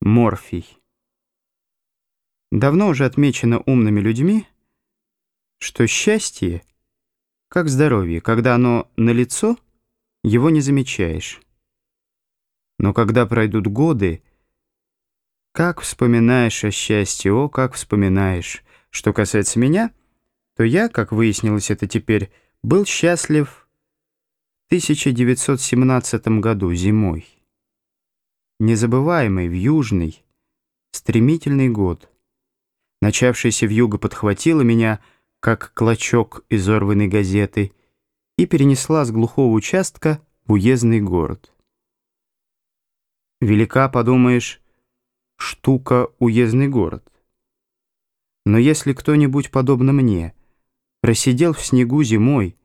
Морфий. Давно уже отмечено умными людьми, что счастье, как здоровье, когда оно налицо, его не замечаешь. Но когда пройдут годы, как вспоминаешь о счастье, о, как вспоминаешь. Что касается меня, то я, как выяснилось это теперь, был счастлив в 1917 году зимой незабываемый, вьюжный, стремительный год. Начавшаяся вьюга подхватила меня, как клочок изорванной газеты, и перенесла с глухого участка в уездный город. Велика, подумаешь, штука уездный город. Но если кто-нибудь, подобно мне, просидел в снегу зимой,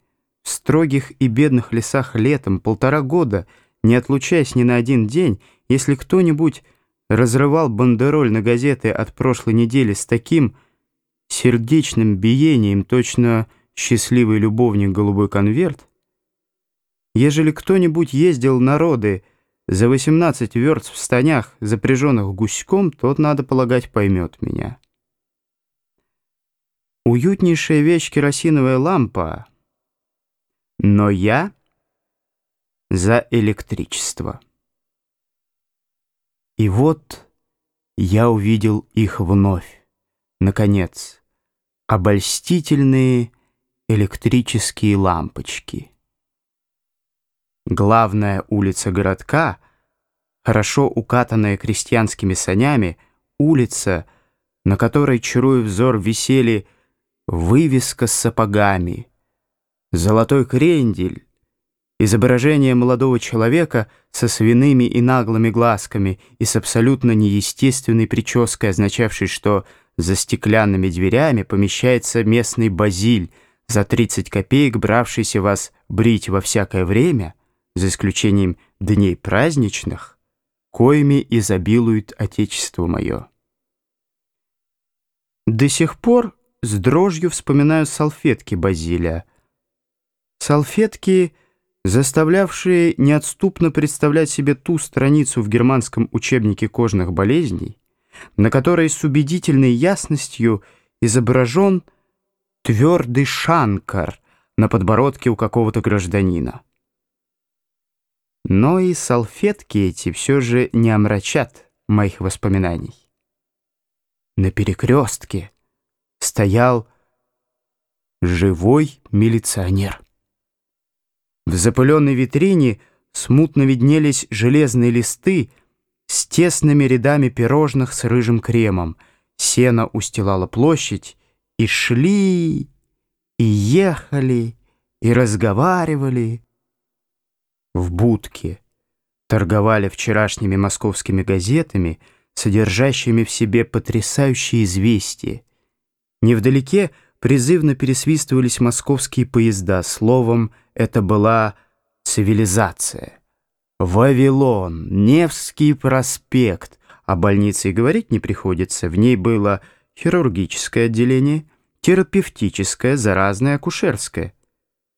в строгих и бедных лесах летом полтора года, не отлучаясь ни на один день, если кто-нибудь разрывал бандероль на газеты от прошлой недели с таким сердечным биением, точно счастливый любовник голубой конверт, ежели кто-нибудь ездил народы за 18 верст в станях, запряженных гуськом, тот, надо полагать, поймет меня. Уютнейшая вещь керосиновая лампа, но я за электричество. И вот я увидел их вновь, наконец, обольстительные электрические лампочки. Главная улица городка, хорошо укатанная крестьянскими санями, улица, на которой, чаруя взор, висели вывеска с сапогами, золотой крендель, Изображение молодого человека со свиными и наглыми глазками и с абсолютно неестественной прической, означавшей, что за стеклянными дверями помещается местный базиль, за 30 копеек бравшийся вас брить во всякое время, за исключением дней праздничных, коими изобилует Отечество мое. До сих пор с дрожью вспоминаю салфетки Базилия. Салфетки — заставлявшие неотступно представлять себе ту страницу в германском учебнике кожных болезней, на которой с убедительной ясностью изображен твердый шанкар на подбородке у какого-то гражданина. Но и салфетки эти все же не омрачат моих воспоминаний. На перекрестке стоял живой милиционер. В запыленной витрине смутно виднелись железные листы с тесными рядами пирожных с рыжим кремом. Сено устилало площадь, и шли, и ехали, и разговаривали. В будке торговали вчерашними московскими газетами, содержащими в себе потрясающие известия. Невдалеке призывно пересвистывались московские поезда, словом — это была цивилизация. Вавилон, Невский проспект. О больнице и говорить не приходится. В ней было хирургическое отделение, терапевтическое, заразное, акушерское.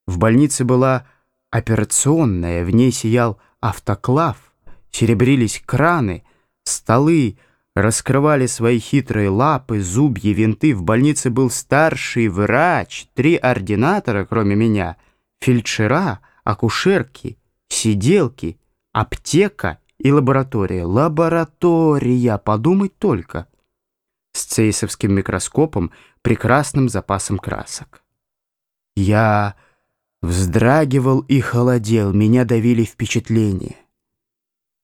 В больнице была операционная, в ней сиял автоклав, серебрились краны, столы, раскрывали свои хитрые лапы, зубья, винты. В больнице был старший врач, три ординатора, кроме меня — фельдшера, акушерки, сиделки, аптека и лаборатория. Лаборатория, подумать только. С цейсовским микроскопом, прекрасным запасом красок. Я вздрагивал и холодел, меня давили впечатления.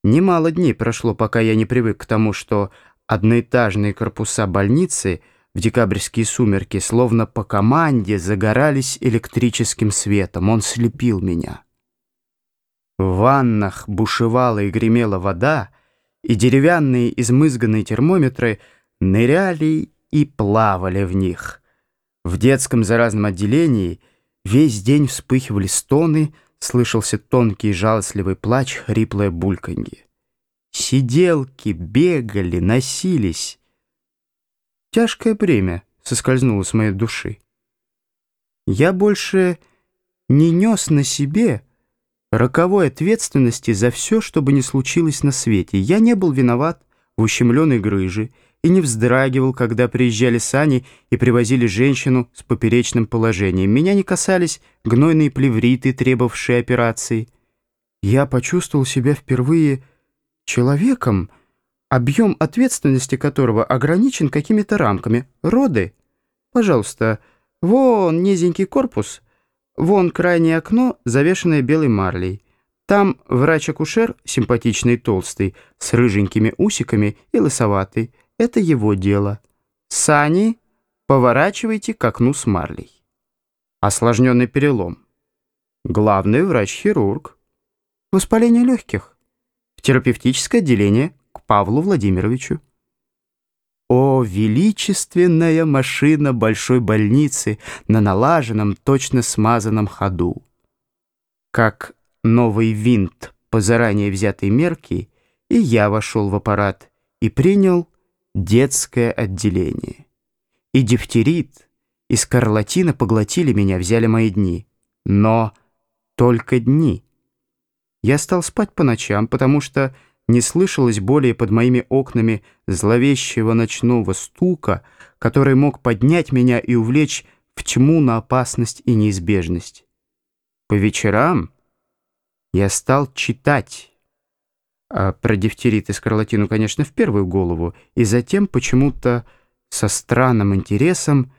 Немало дней прошло, пока я не привык к тому, что одноэтажные корпуса больницы — в декабрьские сумерки, словно по команде, загорались электрическим светом. Он слепил меня. В ваннах бушевала и гремела вода, и деревянные измызганные термометры ныряли и плавали в них. В детском заразном отделении весь день вспыхивали стоны, слышался тонкий жалостливый плач, хриплое бульканье. Сиделки бегали, носились, Тяжкое бремя соскользнуло с моей души. Я больше не нес на себе роковой ответственности за все, что бы ни случилось на свете. Я не был виноват в ущемленной грыже и не вздрагивал, когда приезжали сани и привозили женщину с поперечным положением. Меня не касались гнойные плевриты, требовавшие операции. Я почувствовал себя впервые человеком, объем ответственности которого ограничен какими-то рамками. Роды? Пожалуйста, вон низенький корпус, вон крайнее окно, завешенное белой марлей. Там врач-акушер, симпатичный толстый, с рыженькими усиками и лысоватый. Это его дело. Сани поворачивайте к окну с марлей. Осложненный перелом. Главный врач-хирург. Воспаление легких. Терапевтическое отделение к Павлу Владимировичу. О, величественная машина большой больницы на налаженном, точно смазанном ходу! Как новый винт по заранее взятой мерке, и я вошел в аппарат и принял детское отделение. И дифтерит, и скарлатина поглотили меня, взяли мои дни. Но только дни. Я стал спать по ночам, потому что не слышалось более под моими окнами зловещего ночного стука, который мог поднять меня и увлечь в тьму на опасность и неизбежность. По вечерам я стал читать. А про дифтерит и скарлатину, конечно, в первую голову, и затем почему-то со странным интересом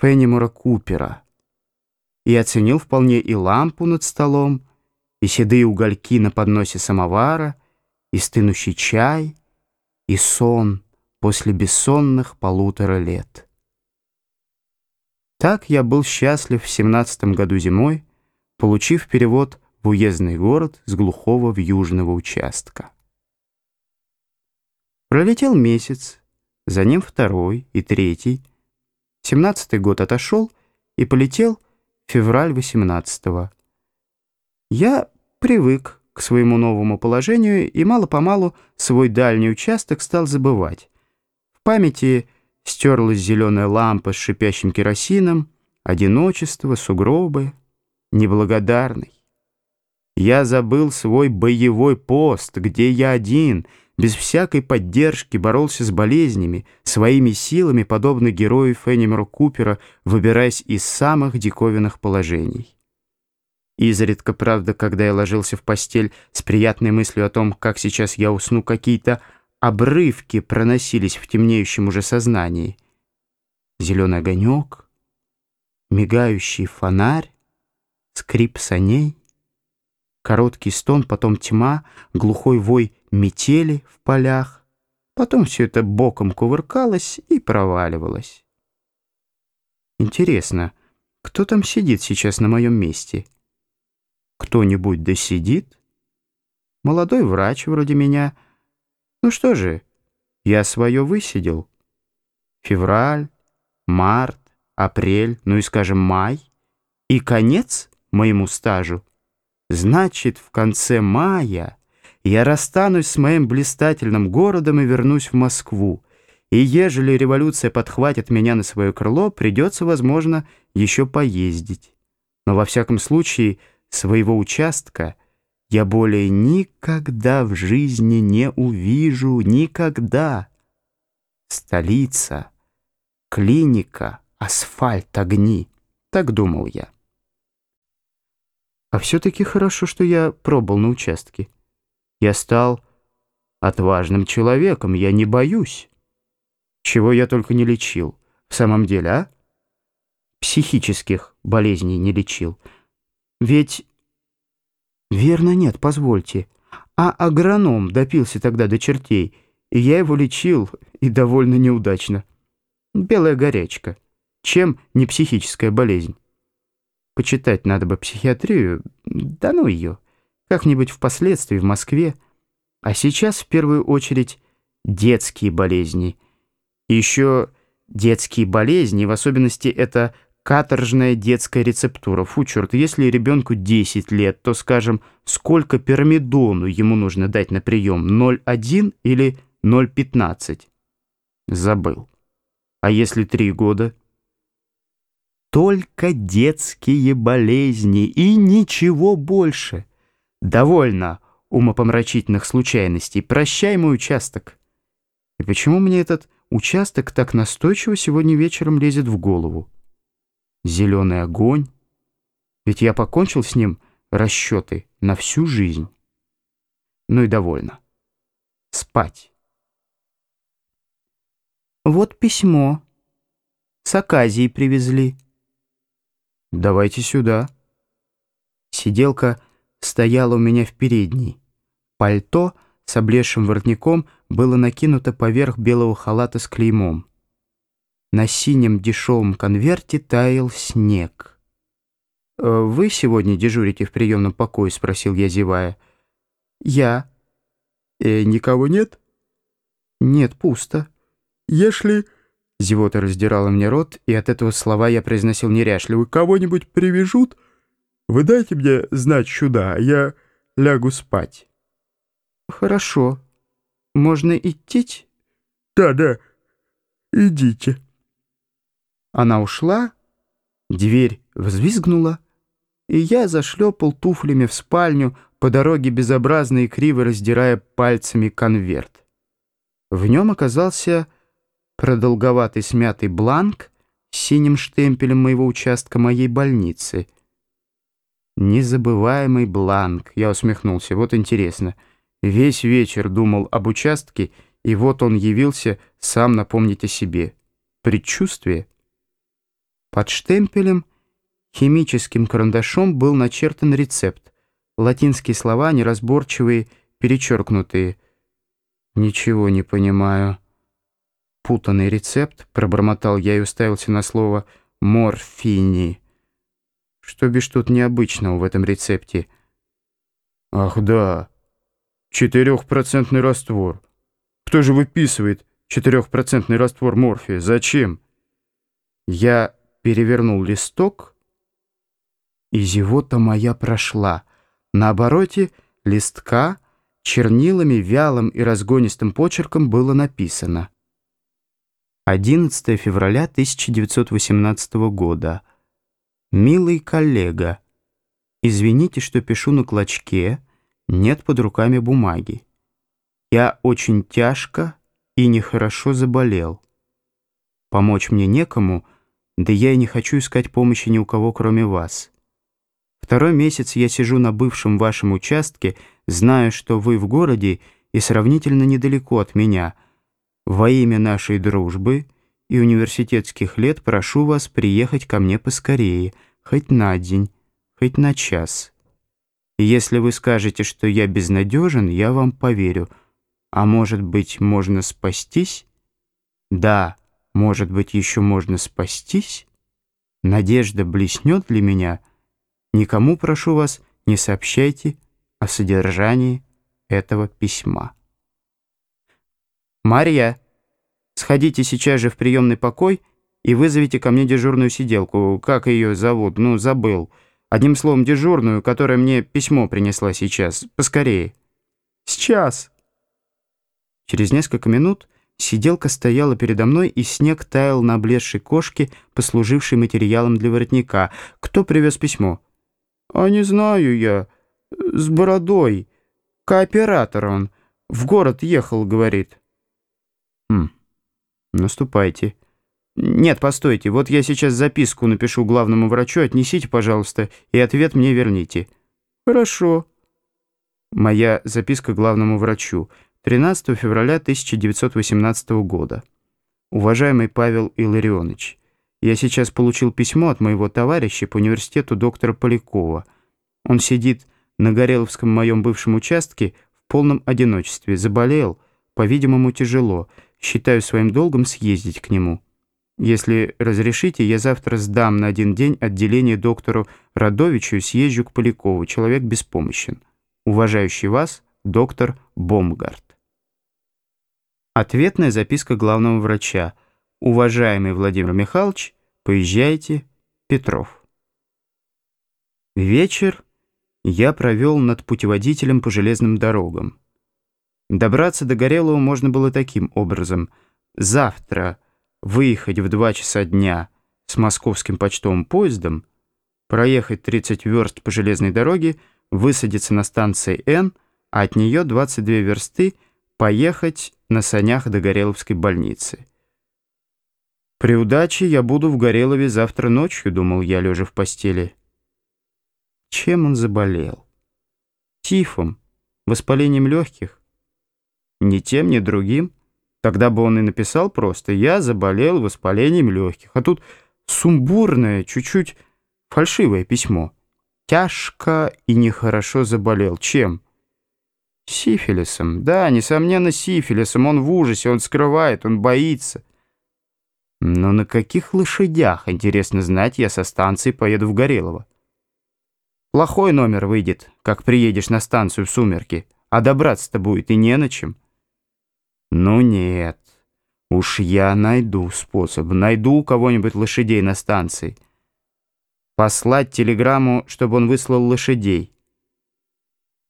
Феннимора Купера. И оценил вполне и лампу над столом, и седые угольки на подносе самовара, и стынущий чай, и сон после бессонных полутора лет. Так я был счастлив в семнадцатом году зимой, получив перевод в уездный город с глухого в южного участка. Пролетел месяц, за ним второй и третий. Семнадцатый год отошел и полетел февраль восемнадцатого. Я привык к своему новому положению и мало-помалу свой дальний участок стал забывать. В памяти стерлась зеленая лампа с шипящим керосином, одиночество, сугробы, неблагодарный. Я забыл свой боевой пост, где я один, без всякой поддержки, боролся с болезнями, своими силами, подобно герою Феннимера Купера, выбираясь из самых диковинных положений. Изредка, правда, когда я ложился в постель с приятной мыслью о том, как сейчас я усну, какие-то обрывки проносились в темнеющем уже сознании. Зеленый огонек, мигающий фонарь, скрип саней — Короткий стон, потом тьма, глухой вой метели в полях. Потом все это боком кувыркалось и проваливалось. Интересно, кто там сидит сейчас на моем месте? Кто-нибудь да сидит? Молодой врач вроде меня. Ну что же, я свое высидел. Февраль, март, апрель, ну и, скажем, май. И конец моему стажу — Значит, в конце мая я расстанусь с моим блистательным городом и вернусь в Москву. И ежели революция подхватит меня на свое крыло, придется, возможно, еще поездить. Но во всяком случае, своего участка я более никогда в жизни не увижу, никогда. Столица, клиника, асфальт, огни. Так думал я. А все-таки хорошо, что я пробыл на участке. Я стал отважным человеком, я не боюсь. Чего я только не лечил. В самом деле, а? Психических болезней не лечил. Ведь... Верно, нет, позвольте. А агроном допился тогда до чертей, и я его лечил, и довольно неудачно. Белая горячка. Чем не психическая болезнь? Почитать надо бы психиатрию, да ну ее. Как-нибудь впоследствии в Москве. А сейчас в первую очередь детские болезни. Еще детские болезни, в особенности это каторжная детская рецептура. Фу, черт, если ребенку 10 лет, то, скажем, сколько пирамидону ему нужно дать на прием? 0,1 или 0,15? Забыл. А если 3 года? Только детские болезни и ничего больше. Довольно умопомрачительных случайностей. Прощай мой участок. И почему мне этот участок так настойчиво сегодня вечером лезет в голову? Зеленый огонь. Ведь я покончил с ним расчеты на всю жизнь. Ну и довольно. Спать. Вот письмо. С Аказией привезли. Давайте сюда. Сиделка стояла у меня в передней. Пальто с облезшим воротником было накинуто поверх белого халата с клеймом. На синем дешевом конверте таял снег. «Э, «Вы сегодня дежурите в приемном покое?» — спросил я, зевая. «Я». «Э, «Никого нет?» «Нет, пусто». «Если...» — зевота раздирала мне рот, и от этого слова я произносил неряшливо. «Кого-нибудь привяжут? Вы дайте мне знать сюда, я лягу спать». «Хорошо. Можно идти?» «Да, да. Идите». Она ушла, дверь взвизгнула, и я зашлепал туфлями в спальню, по дороге безобразно и криво раздирая пальцами конверт. В нем оказался продолговатый смятый бланк с синим штемпелем моего участка моей больницы. Незабываемый бланк, я усмехнулся, вот интересно. Весь вечер думал об участке, и вот он явился сам напомнить о себе. Предчувствие? Под штемпелем химическим карандашом был начертан рецепт. Латинские слова, неразборчивые, перечеркнутые. «Ничего не понимаю». «Путанный рецепт», — пробормотал я и уставился на слово «морфини». Что бишь тут необычного в этом рецепте? «Ах да, четырехпроцентный раствор. Кто же выписывает четырехпроцентный раствор морфия? Зачем?» Я перевернул листок, и зевота моя прошла. На обороте листка чернилами вялым и разгонистым почерком было написано 11 февраля 1918 года. «Милый коллега, извините, что пишу на клочке, нет под руками бумаги. Я очень тяжко и нехорошо заболел. Помочь мне некому, да я и не хочу искать помощи ни у кого, кроме вас. Второй месяц я сижу на бывшем вашем участке, знаю, что вы в городе и сравнительно недалеко от меня. Во имя нашей дружбы и университетских лет прошу вас приехать ко мне поскорее, хоть на день, хоть на час. И если вы скажете, что я безнадежен, я вам поверю. А может быть, можно спастись? Да, может быть, еще можно спастись? Надежда блеснет для меня? Никому, прошу вас, не сообщайте о содержании этого письма. Марья, сходите сейчас же в приемный покой и вызовите ко мне дежурную сиделку. Как ее зовут? Ну, забыл. Одним словом, дежурную, которая мне письмо принесла сейчас. Поскорее. Сейчас. Через несколько минут Сиделка стояла передо мной, и снег таял на облезшей кошке, послужившей материалом для воротника. Кто привез письмо? «А не знаю я. С бородой. Кооператор он. В город ехал, говорит». «Хм. Наступайте». «Нет, постойте. Вот я сейчас записку напишу главному врачу. Отнесите, пожалуйста, и ответ мне верните». «Хорошо». Моя записка главному врачу. 13 февраля 1918 года. Уважаемый Павел Илларионович, я сейчас получил письмо от моего товарища по университету доктора Полякова. Он сидит на Гореловском моем бывшем участке в полном одиночестве, заболел, по-видимому, тяжело. Считаю своим долгом съездить к нему. Если разрешите, я завтра сдам на один день отделение доктору Радовичу и съезжу к Полякову. Человек беспомощен. Уважающий вас, доктор Бомгард. Ответная записка главного врача. «Уважаемый Владимир Михайлович, поезжайте, Петров». Вечер я провел над путеводителем по железным дорогам. Добраться до Горелого можно было таким образом. Завтра выехать в два часа дня с московским почтовым поездом, проехать 30 верст по железной дороге, высадиться на станции Н, а от нее 22 версты поехать на санях до Гореловской больницы. При удаче я буду в Горелове завтра ночью, думал я, лежа в постели. Чем он заболел? Тифом? Воспалением легких? Ни тем, ни другим. Тогда бы он и написал просто «Я заболел воспалением легких». А тут сумбурное, чуть-чуть фальшивое письмо. Тяжко и нехорошо заболел. Чем? Сифилисом. Да, несомненно, сифилисом. Он в ужасе, он скрывает, он боится. Но на каких лошадях, интересно знать, я со станции поеду в Горелово? Плохой номер выйдет, как приедешь на станцию в сумерки, а добраться-то будет и не на чем. Ну нет, уж я найду способ, найду у кого-нибудь лошадей на станции. Послать телеграмму, чтобы он выслал лошадей.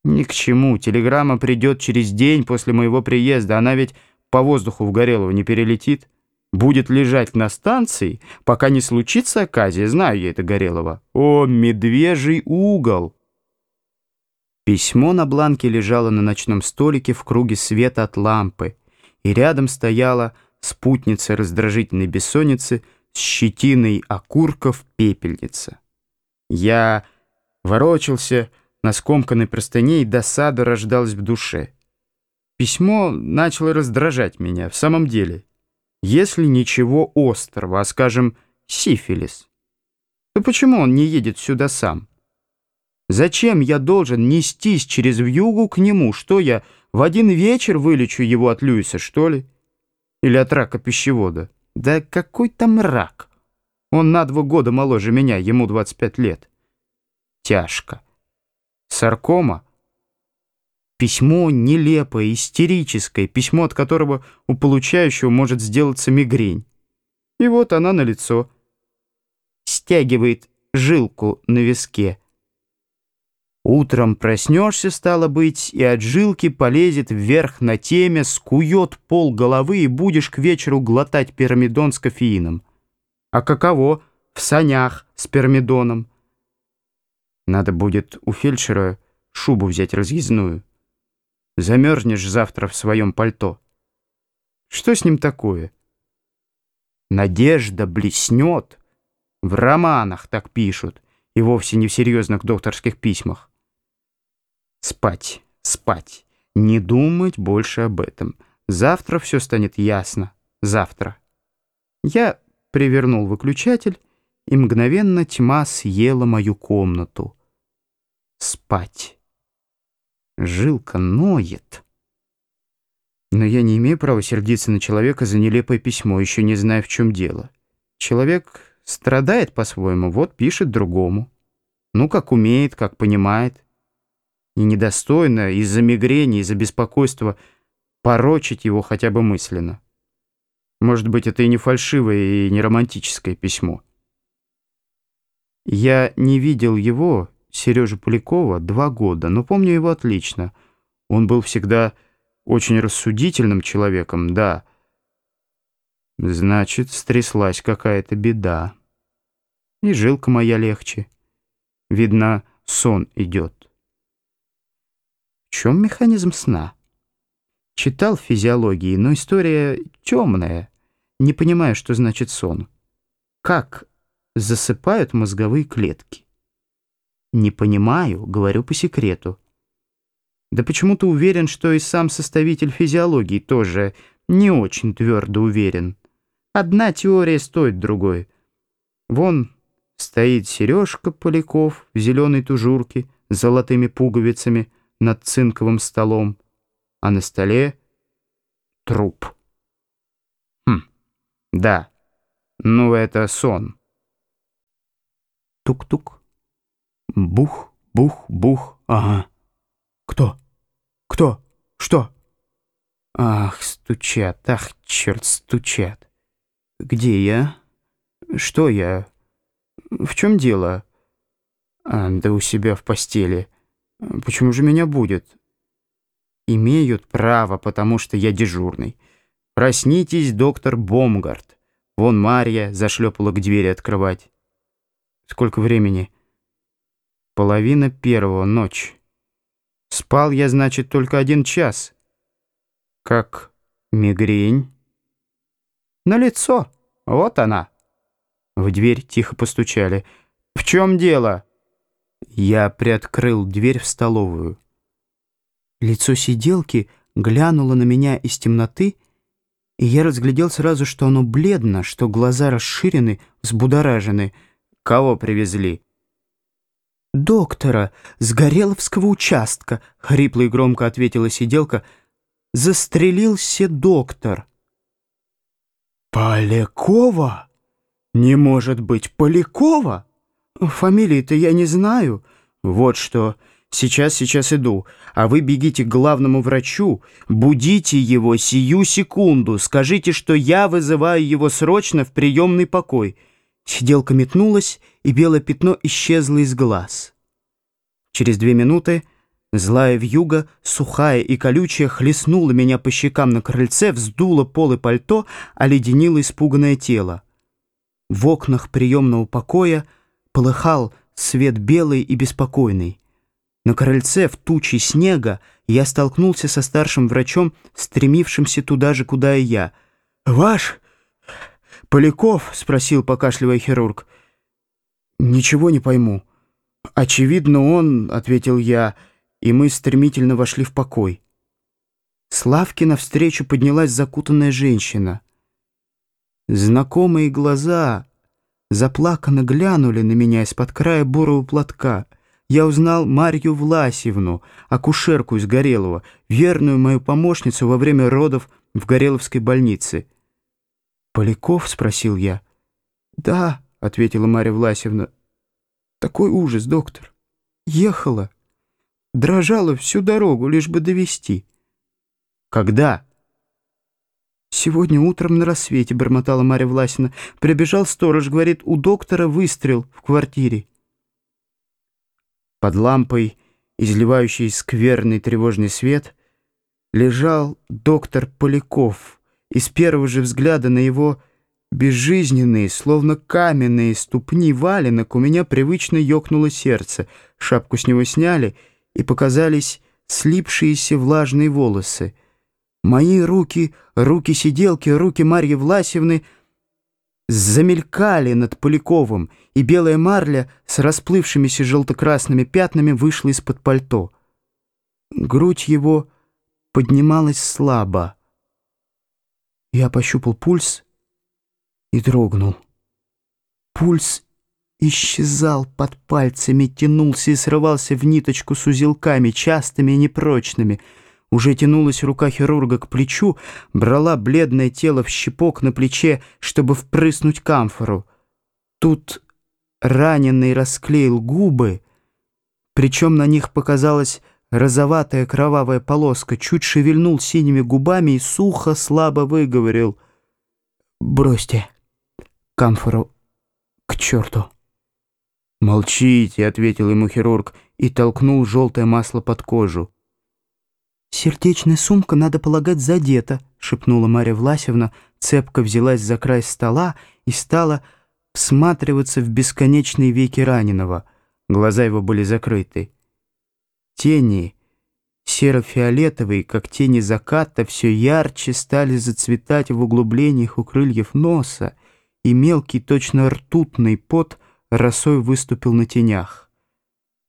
Ни к чему, телеграмма придет через день после моего приезда, она ведь по воздуху в Горелово не перелетит. Будет лежать на станции, пока не случится оказия, знаю я это Горелово. О, медвежий угол! Письмо на бланке лежало на ночном столике в круге света от лампы и рядом стояла спутница раздражительной бессонницы с щетиной окурков пепельница. Я ворочался на скомканной простыне, и досада рождалась в душе. Письмо начало раздражать меня, в самом деле. Если ничего острого, а, скажем, сифилис, то почему он не едет сюда сам? Зачем я должен нестись через вьюгу к нему? Что я в один вечер вылечу его от Льюиса, что ли? Или от рака пищевода? Да какой там рак? Он на два года моложе меня, ему 25 лет. Тяжко. Саркома? Письмо нелепое, истерическое, письмо, от которого у получающего может сделаться мигрень. И вот она на лицо. Стягивает жилку на виске. Утром проснешься, стало быть, и от жилки полезет вверх на теме, скует пол головы и будешь к вечеру глотать пирамидон с кофеином. А каково в санях с пирамидоном? Надо будет у фельдшера шубу взять разъездную. Замерзнешь завтра в своем пальто. Что с ним такое? Надежда блеснет. В романах так пишут, и вовсе не в серьезных докторских письмах. Спать, спать, не думать больше об этом. Завтра все станет ясно. Завтра. Я привернул выключатель, и мгновенно тьма съела мою комнату. Спать. Жилка ноет. Но я не имею права сердиться на человека за нелепое письмо, еще не зная, в чем дело. Человек страдает по-своему, вот пишет другому. Ну, как умеет, как понимает и недостойно из-за мигрени, из-за беспокойства порочить его хотя бы мысленно. Может быть, это и не фальшивое, и не романтическое письмо. Я не видел его, Сережи Полякова, два года, но помню его отлично. Он был всегда очень рассудительным человеком, да. Значит, стряслась какая-то беда. И жилка моя легче. Видно, сон идет чем механизм сна? Читал физиологии, но история темная. Не понимаю, что значит сон. Как засыпают мозговые клетки? Не понимаю, говорю по секрету. Да почему-то уверен, что и сам составитель физиологии тоже не очень твердо уверен. Одна теория стоит другой. Вон стоит Сережка Поляков в зеленой тужурке с золотыми пуговицами — над цинковым столом, а на столе труп. Хм, да, ну это сон. Тук-тук. Бух, бух, бух, ага. Кто? Кто? Что? Ах, стучат, ах, черт, стучат. Где я? Что я? В чем дело? А, да у себя в постели. Почему же меня будет? Имеют право, потому что я дежурный. Проснитесь, доктор Бомгард. Вон Марья зашлепала к двери открывать. Сколько времени? Половина первого, ночь. Спал я, значит, только один час. Как мигрень? На лицо. Вот она. В дверь тихо постучали. «В чем дело?» Я приоткрыл дверь в столовую. Лицо сиделки глянуло на меня из темноты, и я разглядел сразу, что оно бледно, что глаза расширены, взбудоражены. «Кого привезли?» «Доктора с Гореловского участка», — хрипло и громко ответила сиделка. «Застрелился доктор». «Полякова? Не может быть, Полякова? Фамилии-то я не знаю. Вот что, сейчас, сейчас иду, а вы бегите к главному врачу, будите его сию секунду, скажите, что я вызываю его срочно в приемный покой». Сиделка метнулась, и белое пятно исчезло из глаз. Через две минуты злая вьюга, сухая и колючая, хлестнула меня по щекам на крыльце, вздула пол и пальто, оледенила испуганное тело. В окнах приемного покоя полыхал свет белый и беспокойный. На крыльце в туче снега я столкнулся со старшим врачом, стремившимся туда же, куда и я. «Ваш Поляков?» — спросил, покашливая хирург. «Ничего не пойму». «Очевидно, он», — ответил я, и мы стремительно вошли в покой. Славке навстречу поднялась закутанная женщина. Знакомые глаза заплаканно глянули на меня из-под края бурого платка. Я узнал Марью Власьевну, акушерку из Горелого, верную мою помощницу во время родов в Гореловской больнице. «Поляков?» — спросил я. «Да», — ответила Марья Власевна. «Такой ужас, доктор. Ехала. Дрожала всю дорогу, лишь бы довести. «Когда?» «Сегодня утром на рассвете», — бормотала Марья Власина. «Прибежал сторож, говорит, у доктора выстрел в квартире». Под лампой, изливающей скверный тревожный свет, лежал доктор Поляков — и с первого же взгляда на его безжизненные, словно каменные ступни валенок у меня привычно ёкнуло сердце. Шапку с него сняли, и показались слипшиеся влажные волосы. Мои руки, руки сиделки, руки Марьи Власевны замелькали над Поляковым, и белая марля с расплывшимися желто-красными пятнами вышла из-под пальто. Грудь его поднималась слабо. Я пощупал пульс и дрогнул. Пульс исчезал под пальцами, тянулся и срывался в ниточку с узелками, частыми и непрочными. Уже тянулась рука хирурга к плечу, брала бледное тело в щепок на плече, чтобы впрыснуть камфору. Тут раненый расклеил губы, причем на них показалось Розоватая кровавая полоска чуть шевельнул синими губами и сухо, слабо выговорил. «Бросьте камфору к черту». «Молчите», — ответил ему хирург и толкнул желтое масло под кожу. «Сердечная сумка, надо полагать, задета», — шепнула Марья Власевна, цепко взялась за край стола и стала всматриваться в бесконечные веки раненого. Глаза его были закрыты. Тени, серо-фиолетовые, как тени заката, все ярче стали зацветать в углублениях у крыльев носа, и мелкий, точно ртутный пот росой выступил на тенях.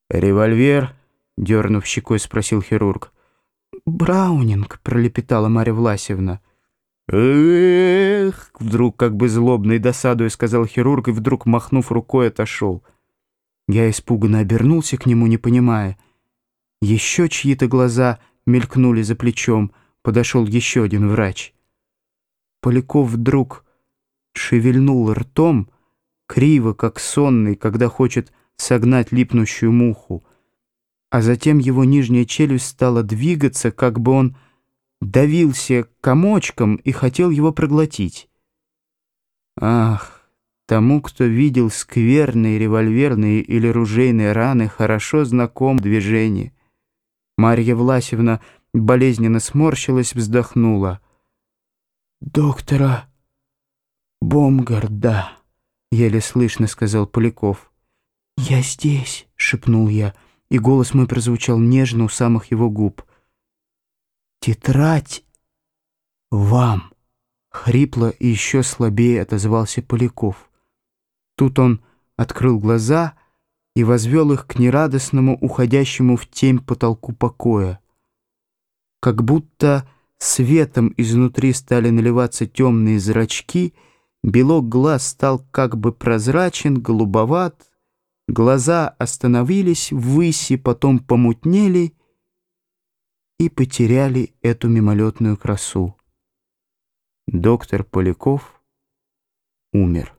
«Револьвер?» — дернув щекой, спросил хирург. «Браунинг», — пролепетала Марья Власевна. «Эх!» — вдруг как бы злобно и досадуя сказал хирург, и вдруг, махнув рукой, отошел. Я испуганно обернулся к нему, не понимая — еще чьи-то глаза мелькнули за плечом. Подошел еще один врач. Поляков вдруг шевельнул ртом, криво, как сонный, когда хочет согнать липнущую муху. А затем его нижняя челюсть стала двигаться, как бы он давился комочком и хотел его проглотить. Ах, тому, кто видел скверные револьверные или ружейные раны, хорошо знаком движение — Марья Власевна болезненно сморщилась, вздохнула. «Доктора Бомгарда», — еле слышно сказал Поляков. «Я здесь», — шепнул я, и голос мой прозвучал нежно у самых его губ. «Тетрадь «Вам!» — хрипло и еще слабее отозвался Поляков. Тут он открыл глаза и возвел их к нерадостному, уходящему в тень потолку покоя. Как будто светом изнутри стали наливаться темные зрачки, белок глаз стал как бы прозрачен, голубоват, глаза остановились ввыси, потом помутнели и потеряли эту мимолетную красу. Доктор Поляков умер.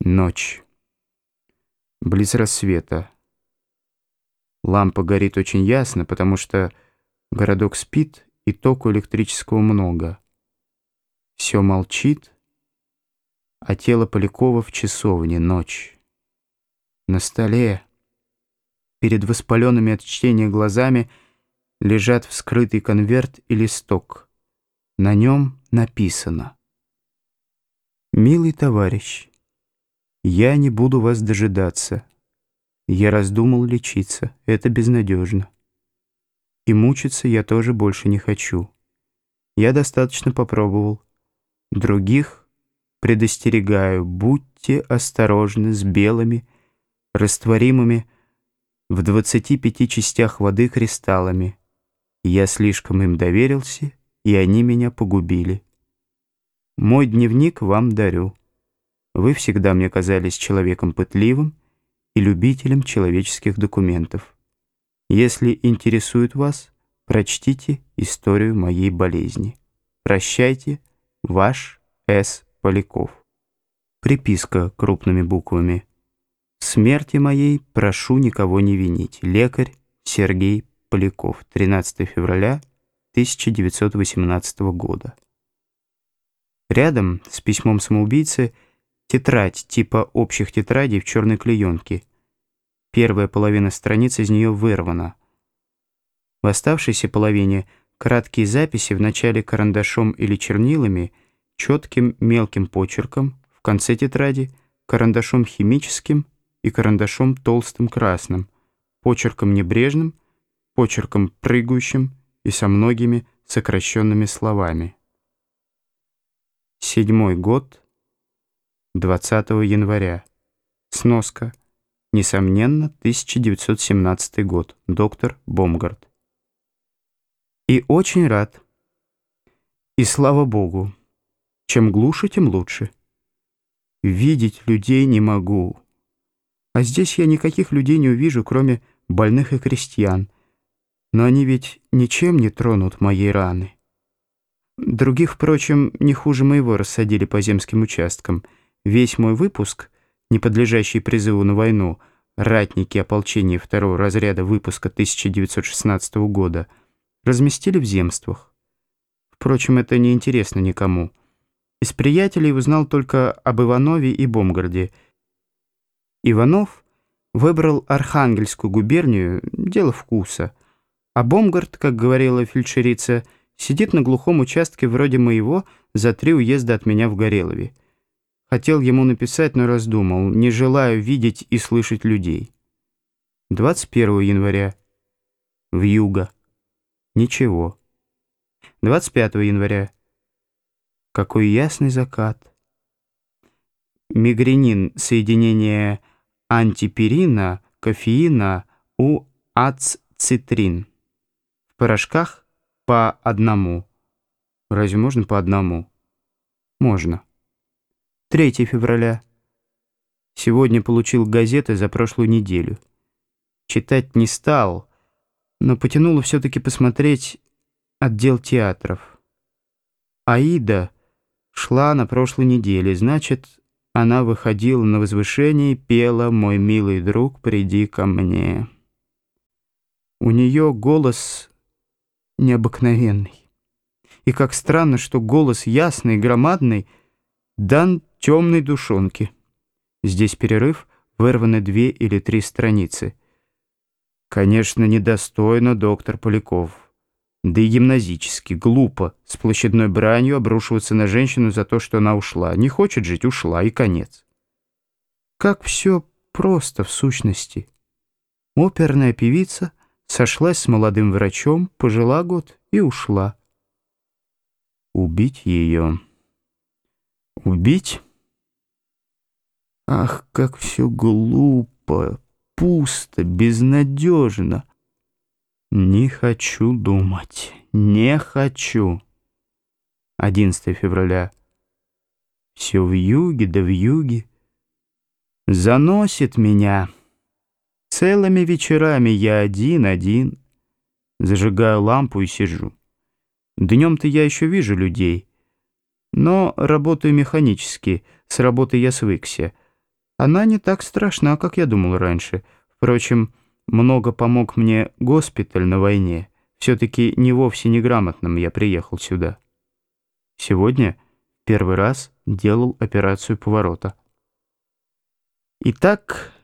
Ночь. Близ рассвета. Лампа горит очень ясно, потому что городок спит и току электрического много. Все молчит, а тело Полякова в часовне ночь. На столе, перед воспаленными от чтения глазами, лежат вскрытый конверт и листок. На нем написано «Милый товарищ, я не буду вас дожидаться. Я раздумал лечиться, это безнадежно. И мучиться я тоже больше не хочу. Я достаточно попробовал. Других предостерегаю, будьте осторожны с белыми, растворимыми в 25 частях воды кристаллами. Я слишком им доверился, и они меня погубили. Мой дневник вам дарю. Вы всегда мне казались человеком пытливым и любителем человеческих документов. Если интересует вас, прочтите историю моей болезни. Прощайте, ваш С. Поляков. Приписка крупными буквами. Смерти моей прошу никого не винить. Лекарь Сергей Поляков. 13 февраля 1918 года. Рядом с письмом самоубийцы – Тетрадь типа общих тетрадей в черной клеенке. Первая половина страниц из нее вырвана. В оставшейся половине краткие записи в начале карандашом или чернилами, четким мелким почерком, в конце тетради карандашом химическим и карандашом толстым красным, почерком небрежным, почерком прыгающим и со многими сокращенными словами. Седьмой год 20 января. Сноска. Несомненно, 1917 год. Доктор Бомгард. И очень рад. И слава Богу. Чем глуше, тем лучше. Видеть людей не могу. А здесь я никаких людей не увижу, кроме больных и крестьян. Но они ведь ничем не тронут моей раны. Других, впрочем, не хуже моего рассадили по земским участкам — Весь мой выпуск, не подлежащий призыву на войну, ратники ополчения второго разряда выпуска 1916 года, разместили в земствах. Впрочем, это не интересно никому. Из приятелей узнал только об Иванове и Бомгарде. Иванов выбрал Архангельскую губернию, дело вкуса, а Бомгард, как говорила фельдшерица, сидит на глухом участке вроде моего за три уезда от меня в Горелове. Хотел ему написать, но раздумал. Не желаю видеть и слышать людей. 21 января. В юго. Ничего. 25 января. Какой ясный закат. Мигренин, соединение антиперина, кофеина у аццитрин. В порошках по одному. Разве можно по одному? Можно. 3 февраля. Сегодня получил газеты за прошлую неделю. Читать не стал, но потянуло все-таки посмотреть отдел театров. Аида шла на прошлой неделе, значит, она выходила на возвышение и пела «Мой милый друг, приди ко мне». У нее голос необыкновенный. И как странно, что голос ясный, громадный, дан темной душонки. Здесь перерыв, вырваны две или три страницы. Конечно, недостойно доктор Поляков. Да и гимназически, глупо, с площадной бранью обрушиваться на женщину за то, что она ушла. Не хочет жить, ушла, и конец. Как все просто в сущности. Оперная певица сошлась с молодым врачом, пожила год и ушла. Убить ее. Убить? Ах, как все глупо, пусто, безнадежно. Не хочу думать, не хочу. 11 февраля. Все в юге да в юге. Заносит меня. Целыми вечерами я один-один. Зажигаю лампу и сижу. Днем-то я еще вижу людей. Но работаю механически, с работой я свыкся. Она не так страшна, как я думал раньше. Впрочем, много помог мне госпиталь на войне. Все-таки не вовсе неграмотным я приехал сюда. Сегодня первый раз делал операцию поворота. Итак,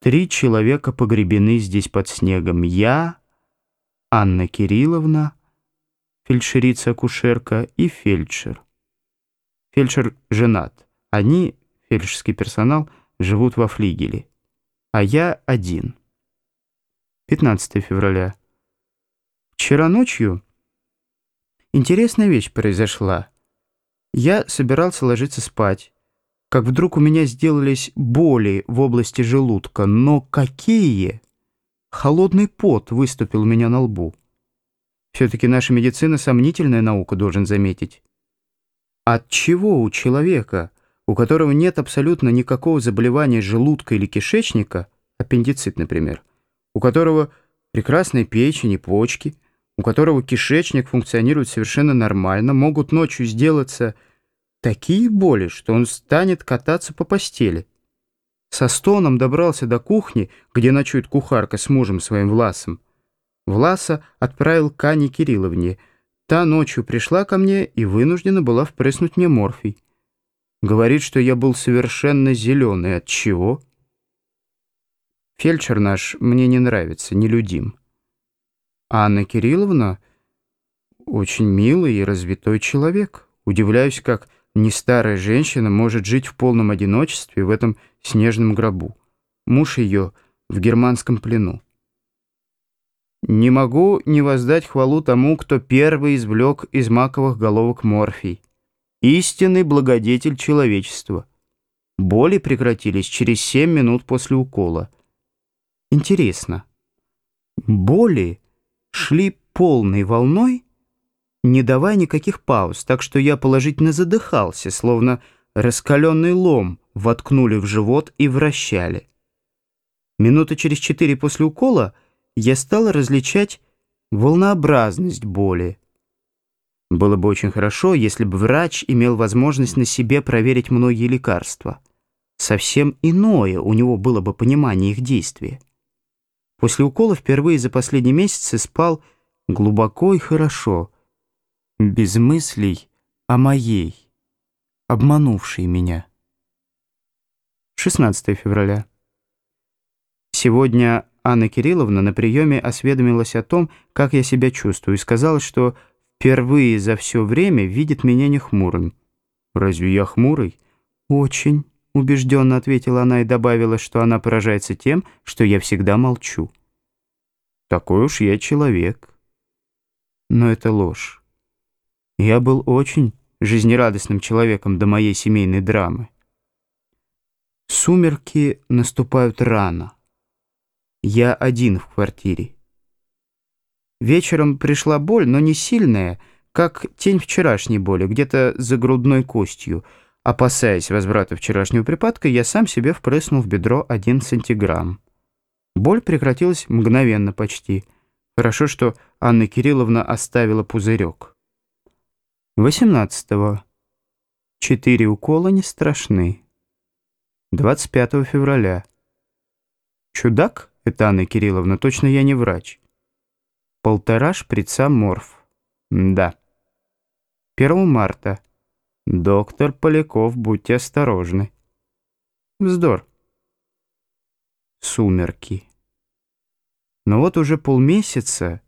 три человека погребены здесь под снегом. Я, Анна Кирилловна, фельдшерица-акушерка и фельдшер. Фельдшер женат. Они, фельдшерский персонал, живут во флигеле. А я один. 15 февраля. Вчера ночью интересная вещь произошла. Я собирался ложиться спать, как вдруг у меня сделались боли в области желудка. Но какие? Холодный пот выступил у меня на лбу. Все-таки наша медицина сомнительная наука, должен заметить. От чего у человека, у которого нет абсолютно никакого заболевания желудка или кишечника, аппендицит, например, у которого прекрасная печень и почки, у которого кишечник функционирует совершенно нормально, могут ночью сделаться такие боли, что он станет кататься по постели. Со стоном добрался до кухни, где ночует кухарка с мужем своим Власом. Власа отправил к Ане Кирилловне. Та ночью пришла ко мне и вынуждена была впрыснуть мне морфий. Говорит, что я был совершенно зеленый. От чего? Фельдшер наш мне не нравится, нелюдим. Анна Кирилловна очень милый и развитой человек. Удивляюсь, как не старая женщина может жить в полном одиночестве в этом снежном гробу. Муж ее в германском плену. Не могу не воздать хвалу тому, кто первый извлек из маковых головок морфий. Истинный благодетель человечества. Боли прекратились через семь минут после укола. Интересно, боли шли полной волной, не давая никаких пауз, так что я положительно задыхался, словно раскаленный лом воткнули в живот и вращали. Минуты через четыре после укола я стал различать волнообразность боли. Было бы очень хорошо, если бы врач имел возможность на себе проверить многие лекарства. Совсем иное у него было бы понимание их действия. После укола впервые за последние месяцы спал глубоко и хорошо — без мыслей о моей, обманувшей меня. 16 февраля. Сегодня Анна Кирилловна на приеме осведомилась о том, как я себя чувствую, и сказала, что впервые за все время видит меня не хмурым. «Разве я хмурый?» «Очень», — убежденно ответила она и добавила, что она поражается тем, что я всегда молчу. «Такой уж я человек». Но это ложь. Я был очень жизнерадостным человеком до моей семейной драмы. Сумерки наступают рано. Я один в квартире. Вечером пришла боль, но не сильная, как тень вчерашней боли, где-то за грудной костью. Опасаясь возврата вчерашнего припадка, я сам себе впрыснул в бедро один сантиграмм. Боль прекратилась мгновенно почти. Хорошо, что Анна Кирилловна оставила пузырек. 18. Четыре укола не страшны. 25 февраля. Чудак, это Анна Кирилловна, точно я не врач. Полтора шприца морф. Да. 1 марта. Доктор Поляков, будьте осторожны. Вздор. Сумерки. Но вот уже полмесяца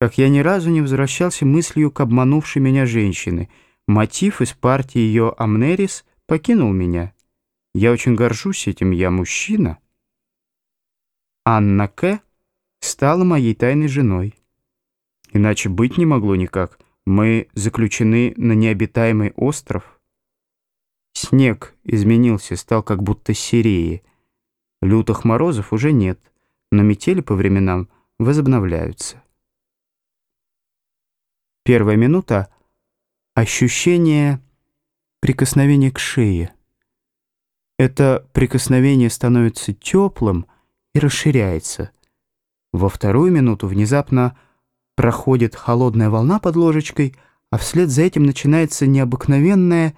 как я ни разу не возвращался мыслью к обманувшей меня женщины. Мотив из партии ее Амнерис покинул меня. Я очень горжусь этим, я мужчина. Анна К. стала моей тайной женой. Иначе быть не могло никак. Мы заключены на необитаемый остров. Снег изменился, стал как будто серее. Лютых морозов уже нет, но метели по временам возобновляются. Первая минута — ощущение прикосновения к шее. Это прикосновение становится теплым и расширяется. Во вторую минуту внезапно проходит холодная волна под ложечкой, а вслед за этим начинается необыкновенное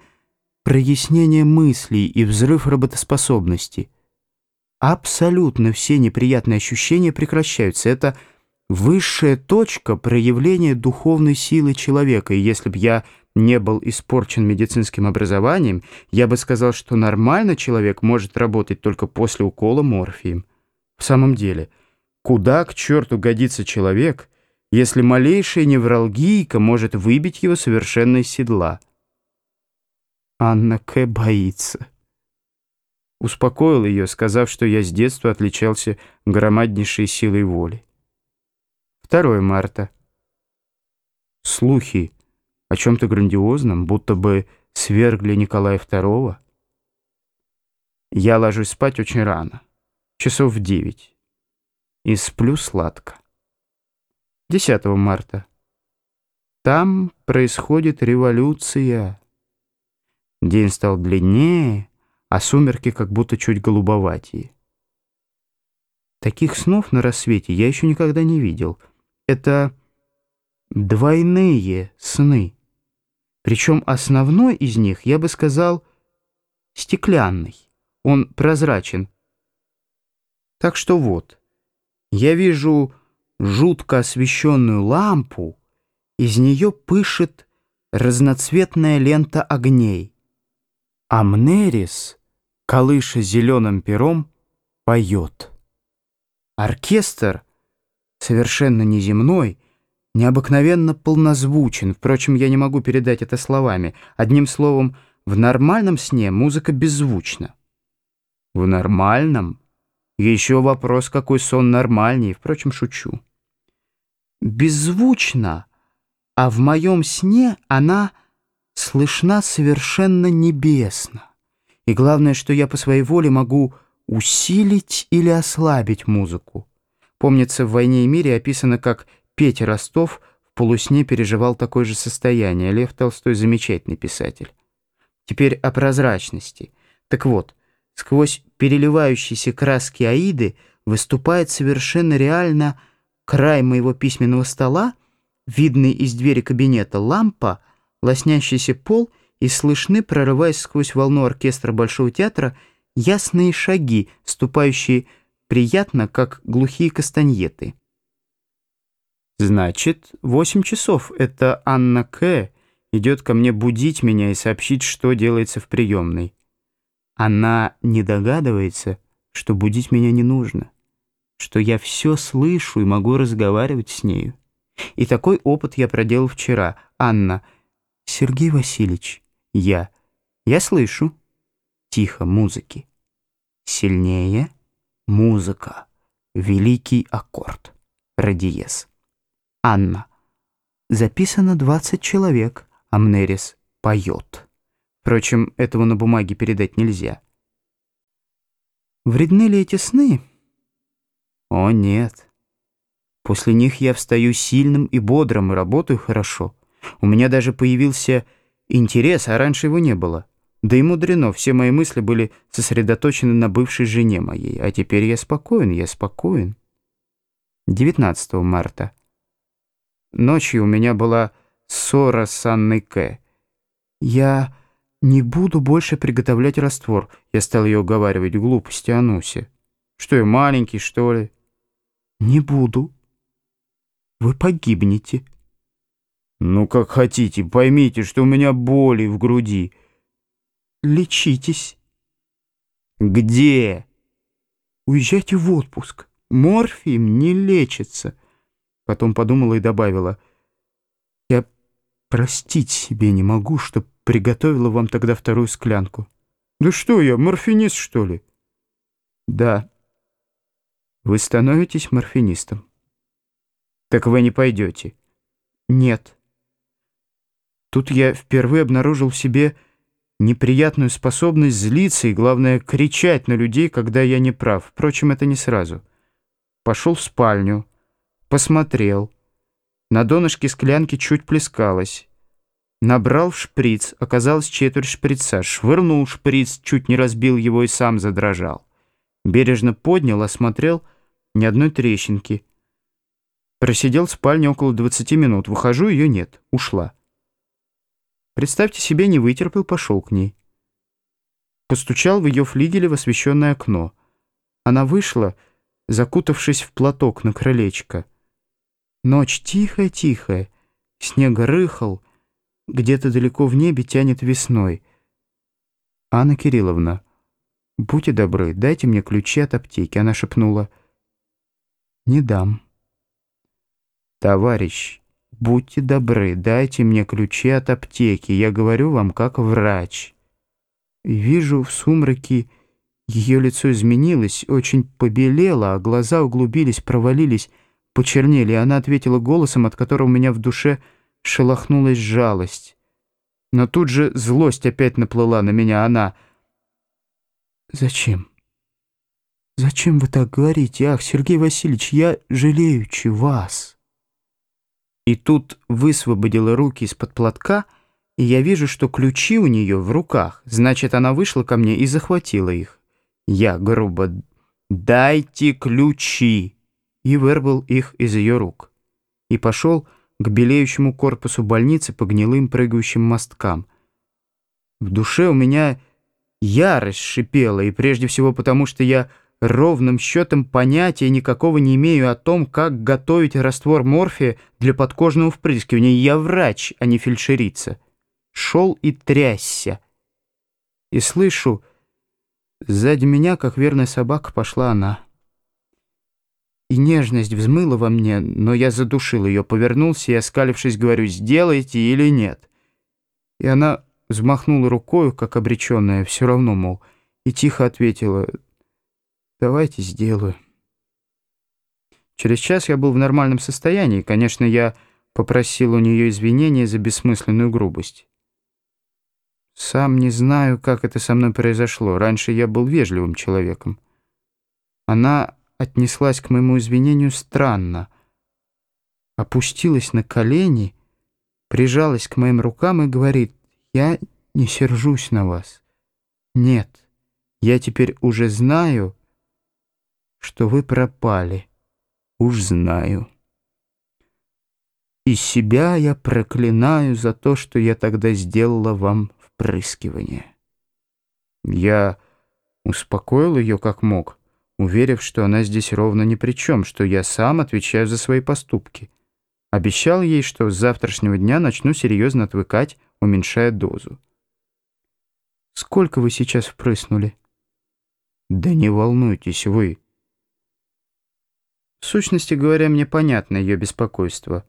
прояснение мыслей и взрыв работоспособности. Абсолютно все неприятные ощущения прекращаются. Это высшая точка проявления духовной силы человека, и если бы я не был испорчен медицинским образованием, я бы сказал, что нормально человек может работать только после укола морфием. В самом деле, куда к черту годится человек, если малейшая невралгийка может выбить его совершенно из седла? Анна К. боится. Успокоил ее, сказав, что я с детства отличался громаднейшей силой воли. 2 марта. Слухи о чем-то грандиозном, будто бы свергли Николая II. Я ложусь спать очень рано, часов в девять, и сплю сладко. 10 марта. Там происходит революция. День стал длиннее, а сумерки как будто чуть голубоватее. Таких снов на рассвете я еще никогда не видел. Это двойные сны. Причем основной из них, я бы сказал, стеклянный. Он прозрачен. Так что вот, я вижу жутко освещенную лампу, из нее пышет разноцветная лента огней. А Мнерис, колыша зеленым пером, поет. Оркестр, совершенно неземной, необыкновенно полнозвучен. Впрочем, я не могу передать это словами. Одним словом, в нормальном сне музыка беззвучна. В нормальном? Еще вопрос, какой сон нормальнее. Впрочем, шучу. Беззвучно, а в моем сне она слышна совершенно небесно. И главное, что я по своей воле могу усилить или ослабить музыку. Помнится, в «Войне и мире» описано, как Петя Ростов в полусне переживал такое же состояние. Лев Толстой — замечательный писатель. Теперь о прозрачности. Так вот, сквозь переливающиеся краски Аиды выступает совершенно реально край моего письменного стола, видный из двери кабинета лампа, лоснящийся пол и слышны, прорываясь сквозь волну оркестра Большого театра, ясные шаги, ступающие приятно, как глухие кастаньеты. Значит, восемь часов. Это Анна К. идет ко мне будить меня и сообщить, что делается в приемной. Она не догадывается, что будить меня не нужно, что я все слышу и могу разговаривать с нею. И такой опыт я проделал вчера. Анна. Сергей Васильевич. Я. Я слышу. Тихо, музыки. Сильнее. Музыка. Великий аккорд. Радиез. Анна. Записано 20 человек. Амнерис поет. Впрочем, этого на бумаге передать нельзя. Вредны ли эти сны? О, нет. После них я встаю сильным и бодрым и работаю хорошо. У меня даже появился интерес, а раньше его не было. Да и мудрено, все мои мысли были сосредоточены на бывшей жене моей. А теперь я спокоен, я спокоен. 19 марта. Ночью у меня была ссора с Анной К. Я не буду больше приготовлять раствор. Я стал ее уговаривать. Глупости, Ануся. Что я, маленький, что ли? Не буду. Вы погибнете. Ну, как хотите. Поймите, что у меня боли в груди. Лечитесь. Где? Уезжайте в отпуск. Морфием не лечится. Потом подумала и добавила. «Я простить себе не могу, что приготовила вам тогда вторую склянку». «Да что я, морфинист, что ли?» «Да. Вы становитесь морфинистом». Так вы не пойдете. Нет. Тут я впервые обнаружил в себе неприятную способность злиться и, главное, кричать на людей, когда я не прав. Впрочем, это не сразу. Пошел в спальню, посмотрел. На донышке склянки чуть плескалось. Набрал в шприц, оказалось четверть шприца. Швырнул шприц, чуть не разбил его и сам задрожал. Бережно поднял, осмотрел, ни одной трещинки. Просидел в спальне около 20 минут. Выхожу, ее нет. Ушла. Представьте себе, не вытерпел, пошел к ней. Постучал в ее флигеле в освещенное окно. Она вышла, закутавшись в платок на крылечко. Ночь тихая-тихая, снег рыхал, где-то далеко в небе тянет весной. «Анна Кирилловна, будьте добры, дайте мне ключи от аптеки», — она шепнула. «Не дам». «Товарищ, будьте добры, дайте мне ключи от аптеки, я говорю вам как врач». Вижу в сумраке, ее лицо изменилось, очень побелело, а глаза углубились, провалились, почернели, и она ответила голосом, от которого у меня в душе шелохнулась жалость. Но тут же злость опять наплыла на меня. Она... «Зачем? Зачем вы так говорите? Ах, Сергей Васильевич, я жалеючи вас». И тут высвободила руки из-под платка, и я вижу, что ключи у нее в руках. Значит, она вышла ко мне и захватила их. Я грубо «Дайте ключи!» и вырвал их из ее рук. И пошел к белеющему корпусу больницы по гнилым прыгающим мосткам. В душе у меня ярость шипела, и прежде всего потому, что я ровным счетом понятия никакого не имею о том, как готовить раствор морфия для подкожного впрыскивания. Я врач, а не фельдшерица. Шел и трясся. И слышу, сзади меня, как верная собака, пошла она и нежность взмыла во мне, но я задушил ее, повернулся и, оскалившись, говорю, сделайте или нет. И она взмахнула рукой, как обреченная, все равно, мол, и тихо ответила, давайте сделаю. Через час я был в нормальном состоянии, конечно, я попросил у нее извинения за бессмысленную грубость. Сам не знаю, как это со мной произошло. Раньше я был вежливым человеком. Она отнеслась к моему извинению странно. Опустилась на колени, прижалась к моим рукам и говорит, «Я не сержусь на вас. Нет, я теперь уже знаю, что вы пропали. Уж знаю. И себя я проклинаю за то, что я тогда сделала вам впрыскивание». Я успокоил ее как мог уверив, что она здесь ровно ни при чем, что я сам отвечаю за свои поступки. Обещал ей, что с завтрашнего дня начну серьезно отвыкать, уменьшая дозу. «Сколько вы сейчас впрыснули?» «Да не волнуйтесь вы». В сущности говоря, мне понятно ее беспокойство.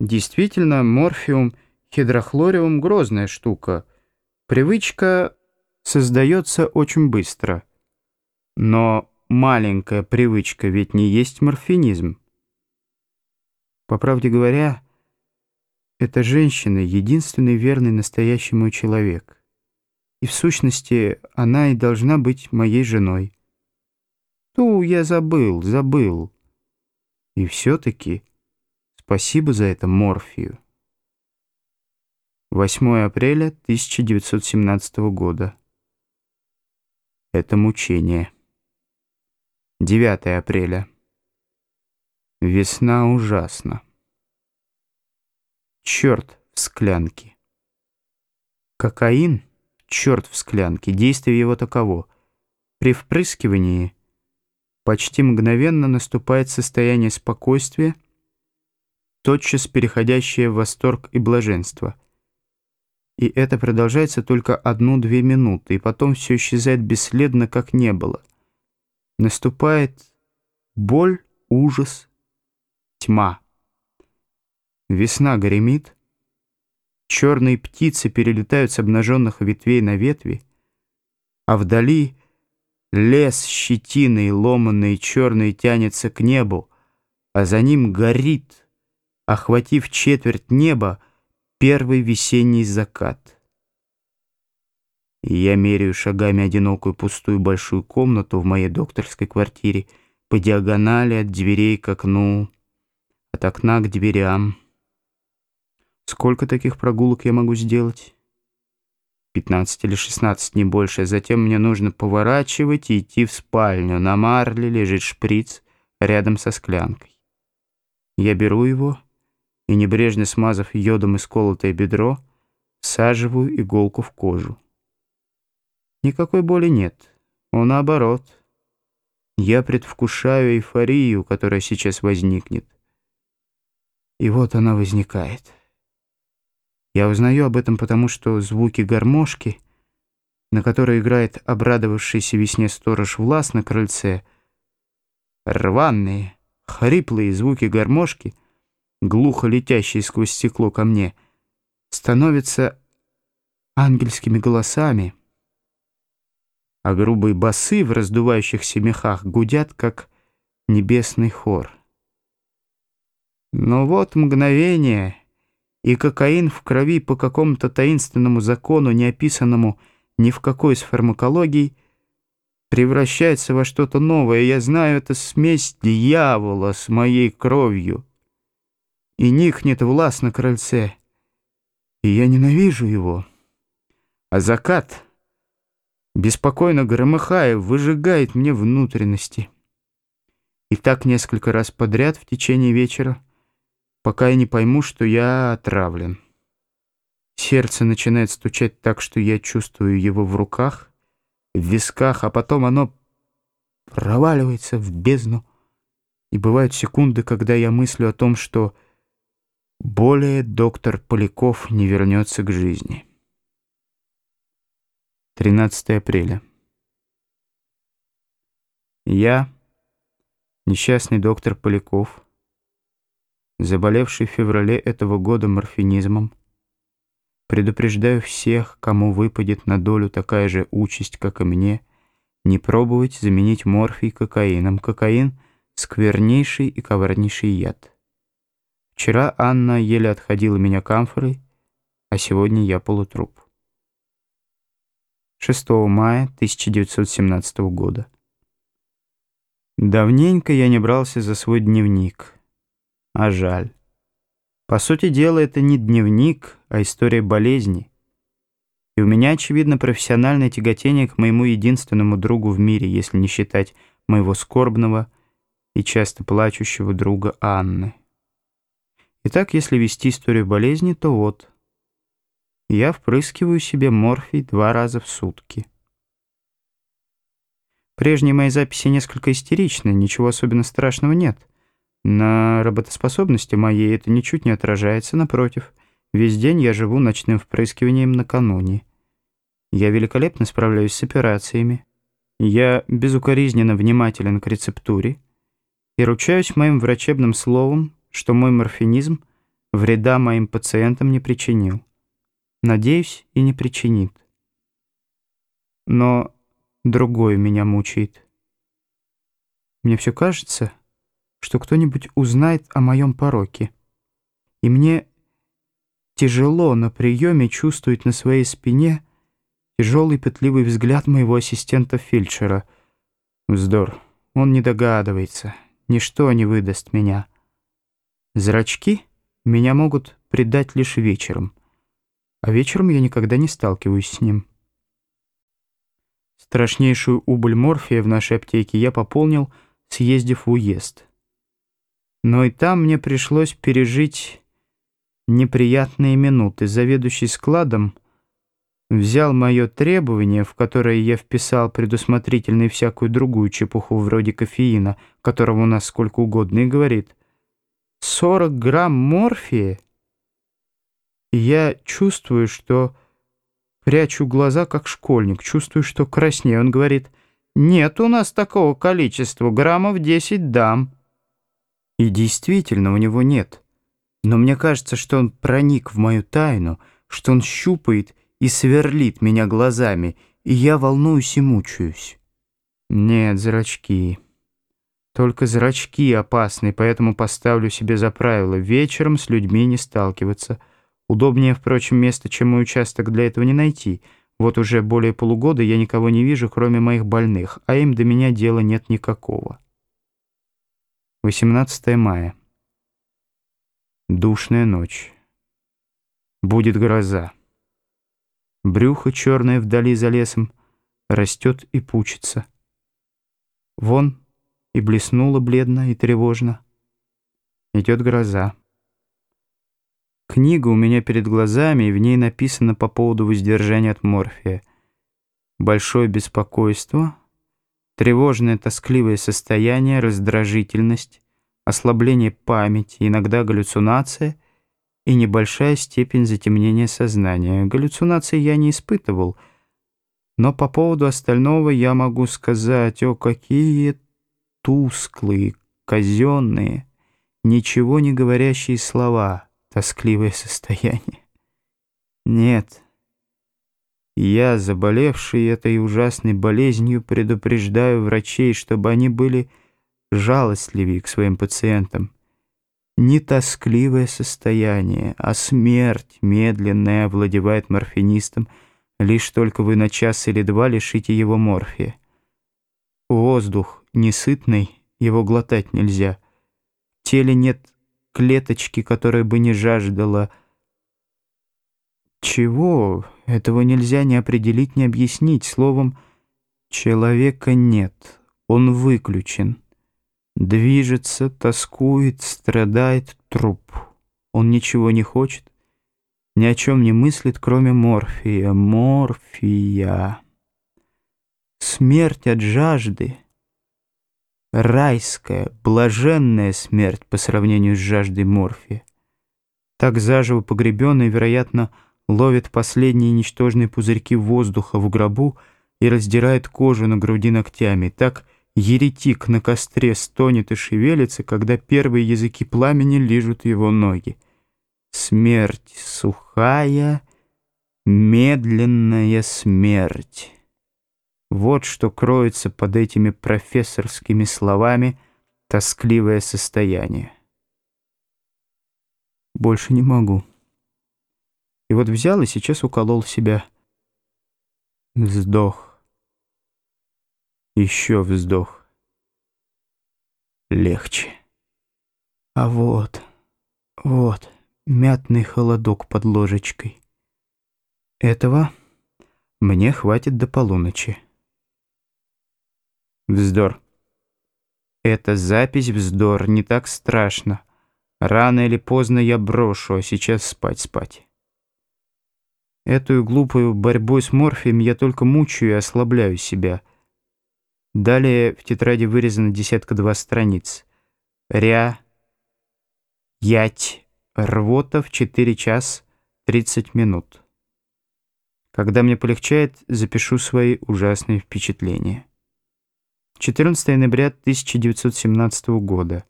Действительно, морфиум, хидрохлориум — грозная штука. Привычка создается очень быстро. Но маленькая привычка ведь не есть морфинизм. По правде говоря, эта женщина — единственный верный настоящему человек. И в сущности, она и должна быть моей женой. Ну, я забыл, забыл. И все-таки спасибо за это морфию. 8 апреля 1917 года. Это мучение. 9 апреля. Весна ужасна. Черт в склянке. Кокаин, черт в склянке, действие его таково. При впрыскивании почти мгновенно наступает состояние спокойствия, тотчас переходящее в восторг и блаженство. И это продолжается только одну-две минуты, и потом все исчезает бесследно, как не было. Наступает боль, ужас, тьма. Весна гремит, черные птицы перелетают с обнаженных ветвей на ветви, а вдали лес щетиной ломанный черный тянется к небу, а за ним горит, охватив четверть неба, первый весенний закат. Я меряю шагами одинокую пустую большую комнату в моей докторской квартире по диагонали от дверей к окну, от окна к дверям. Сколько таких прогулок я могу сделать? 15 или 16, не больше. Затем мне нужно поворачивать и идти в спальню. На марле лежит шприц рядом со склянкой. Я беру его и, небрежно смазав йодом исколотое бедро, всаживаю иголку в кожу. Никакой боли нет, но наоборот. Я предвкушаю эйфорию, которая сейчас возникнет. И вот она возникает. Я узнаю об этом потому, что звуки гармошки, на которой играет обрадовавшийся весне сторож Влас на крыльце, рваные, хриплые звуки гармошки, глухо летящие сквозь стекло ко мне, становятся ангельскими голосами, а грубые басы в раздувающихся мехах гудят, как небесный хор. Но вот мгновение — и кокаин в крови по какому-то таинственному закону, не описанному ни в какой из фармакологий, превращается во что-то новое. Я знаю, это смесь дьявола с моей кровью. И никнет власть на крыльце. И я ненавижу его. А закат, беспокойно громыхая, выжигает мне внутренности. И так несколько раз подряд в течение вечера — пока я не пойму, что я отравлен. Сердце начинает стучать так, что я чувствую его в руках, в висках, а потом оно проваливается в бездну. И бывают секунды, когда я мыслю о том, что более доктор Поляков не вернется к жизни. 13 апреля. Я, несчастный доктор Поляков, заболевший в феврале этого года морфинизмом. Предупреждаю всех, кому выпадет на долю такая же участь, как и мне, не пробовать заменить морфий кокаином. Кокаин — сквернейший и коварнейший яд. Вчера Анна еле отходила меня камфорой, а сегодня я полутруп. 6 мая 1917 года. Давненько я не брался за свой дневник — а жаль. По сути дела, это не дневник, а история болезни. И у меня, очевидно, профессиональное тяготение к моему единственному другу в мире, если не считать моего скорбного и часто плачущего друга Анны. Итак, если вести историю болезни, то вот. Я впрыскиваю себе морфий два раза в сутки. Прежние мои записи несколько истеричны, ничего особенно страшного нет. На работоспособности моей это ничуть не отражается, напротив. Весь день я живу ночным впрыскиванием накануне. Я великолепно справляюсь с операциями. Я безукоризненно внимателен к рецептуре и ручаюсь моим врачебным словом, что мой морфинизм вреда моим пациентам не причинил. Надеюсь, и не причинит. Но другое меня мучает. Мне все кажется что кто-нибудь узнает о моем пороке. И мне тяжело на приеме чувствовать на своей спине тяжелый пытливый взгляд моего ассистента-фельдшера. Вздор, он не догадывается, ничто не выдаст меня. Зрачки меня могут предать лишь вечером, а вечером я никогда не сталкиваюсь с ним. Страшнейшую убыль морфия в нашей аптеке я пополнил, съездив в уезд. Но и там мне пришлось пережить неприятные минуты. Заведующий складом взял мое требование, в которое я вписал предусмотрительно всякую другую чепуху вроде кофеина, которого у нас сколько угодно, и говорит «40 грамм морфия?» И я чувствую, что прячу глаза, как школьник, чувствую, что краснею. Он говорит «Нет у нас такого количества, граммов 10 дам». И действительно, у него нет. Но мне кажется, что он проник в мою тайну, что он щупает и сверлит меня глазами, и я волнуюсь и мучаюсь. Нет, зрачки. Только зрачки опасны, поэтому поставлю себе за правило вечером с людьми не сталкиваться. Удобнее, впрочем, место, чем мой участок, для этого не найти. Вот уже более полугода я никого не вижу, кроме моих больных, а им до меня дела нет никакого. 18 мая. Душная ночь. Будет гроза. Брюхо черное вдали за лесом растет и пучится. Вон и блеснуло бледно и тревожно. Идет гроза. Книга у меня перед глазами, и в ней написано по поводу воздержания от морфия. Большое беспокойство, тревожное тоскливое состояние, раздражительность, ослабление памяти, иногда галлюцинация и небольшая степень затемнения сознания. Галлюцинации я не испытывал, но по поводу остального я могу сказать, о, какие тусклые, казенные, ничего не говорящие слова, тоскливое состояние. Нет, я, заболевший этой ужасной болезнью, предупреждаю врачей, чтобы они были жалостливее к своим пациентам. Не тоскливое состояние, а смерть медленная овладевает морфинистом, лишь только вы на час или два лишите его морфия. Воздух, несытный, его глотать нельзя. В теле нет клеточки, которая бы не жаждала. Чего? Этого нельзя ни определить, ни объяснить. Словом, человека нет, он выключен. Движется, тоскует, страдает труп. Он ничего не хочет, ни о чем не мыслит, кроме морфия. Морфия. Смерть от жажды — райская, блаженная смерть по сравнению с жаждой морфия. Так заживо погребенный, вероятно, ловит последние ничтожные пузырьки воздуха в гробу и раздирает кожу на груди ногтями. Так еретик на костре стонет и шевелится, когда первые языки пламени лижут его ноги. Смерть сухая, медленная смерть. Вот что кроется под этими профессорскими словами тоскливое состояние. Больше не могу. И вот взял и сейчас уколол себя. Вздох. Еще вздох. Легче. А вот, вот, мятный холодок под ложечкой. Этого мне хватит до полуночи. Вздор. Эта запись вздор, не так страшно. Рано или поздно я брошу, а сейчас спать-спать. Эту глупую борьбу с морфием я только мучаю и ослабляю себя. Далее в тетради вырезано десятка-два страниц. Ря, ять, рвота в 4 час 30 минут. Когда мне полегчает, запишу свои ужасные впечатления. 14 ноября 1917 года.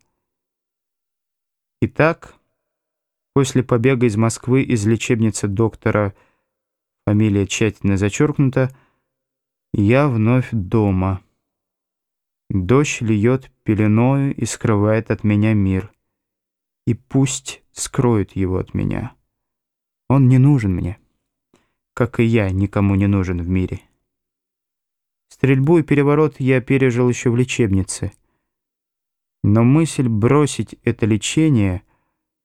Итак, после побега из Москвы из лечебницы доктора, фамилия тщательно зачеркнута, я вновь дома. Дождь льет пеленою и скрывает от меня мир. И пусть скроет его от меня. Он не нужен мне, как и я никому не нужен в мире. Стрельбу и переворот я пережил еще в лечебнице. Но мысль бросить это лечение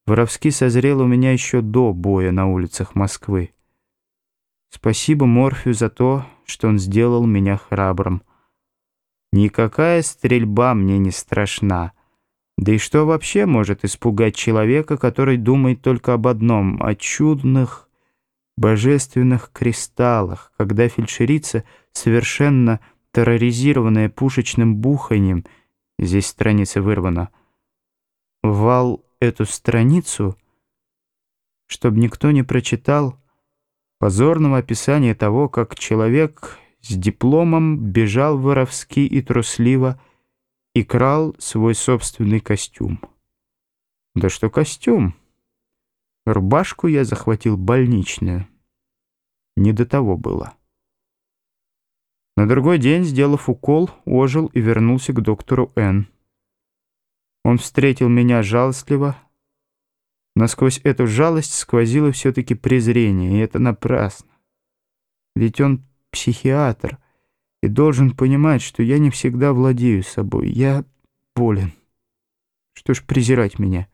воровски созрела у меня еще до боя на улицах Москвы. Спасибо Морфию за то, что он сделал меня храбрым. Никакая стрельба мне не страшна. Да и что вообще может испугать человека, который думает только об одном — о чудных, божественных кристаллах, когда фельдшерица, совершенно терроризированная пушечным буханием, здесь страница вырвана, вал эту страницу, чтобы никто не прочитал позорного описания того, как человек с дипломом бежал воровски и трусливо и крал свой собственный костюм. Да что костюм? Рубашку я захватил больничную. Не до того было. На другой день, сделав укол, ожил и вернулся к доктору Н. Он встретил меня жалостливо. Насквозь эту жалость сквозило все-таки презрение, и это напрасно. Ведь он психиатр и должен понимать, что я не всегда владею собой. Я болен. Что ж презирать меня?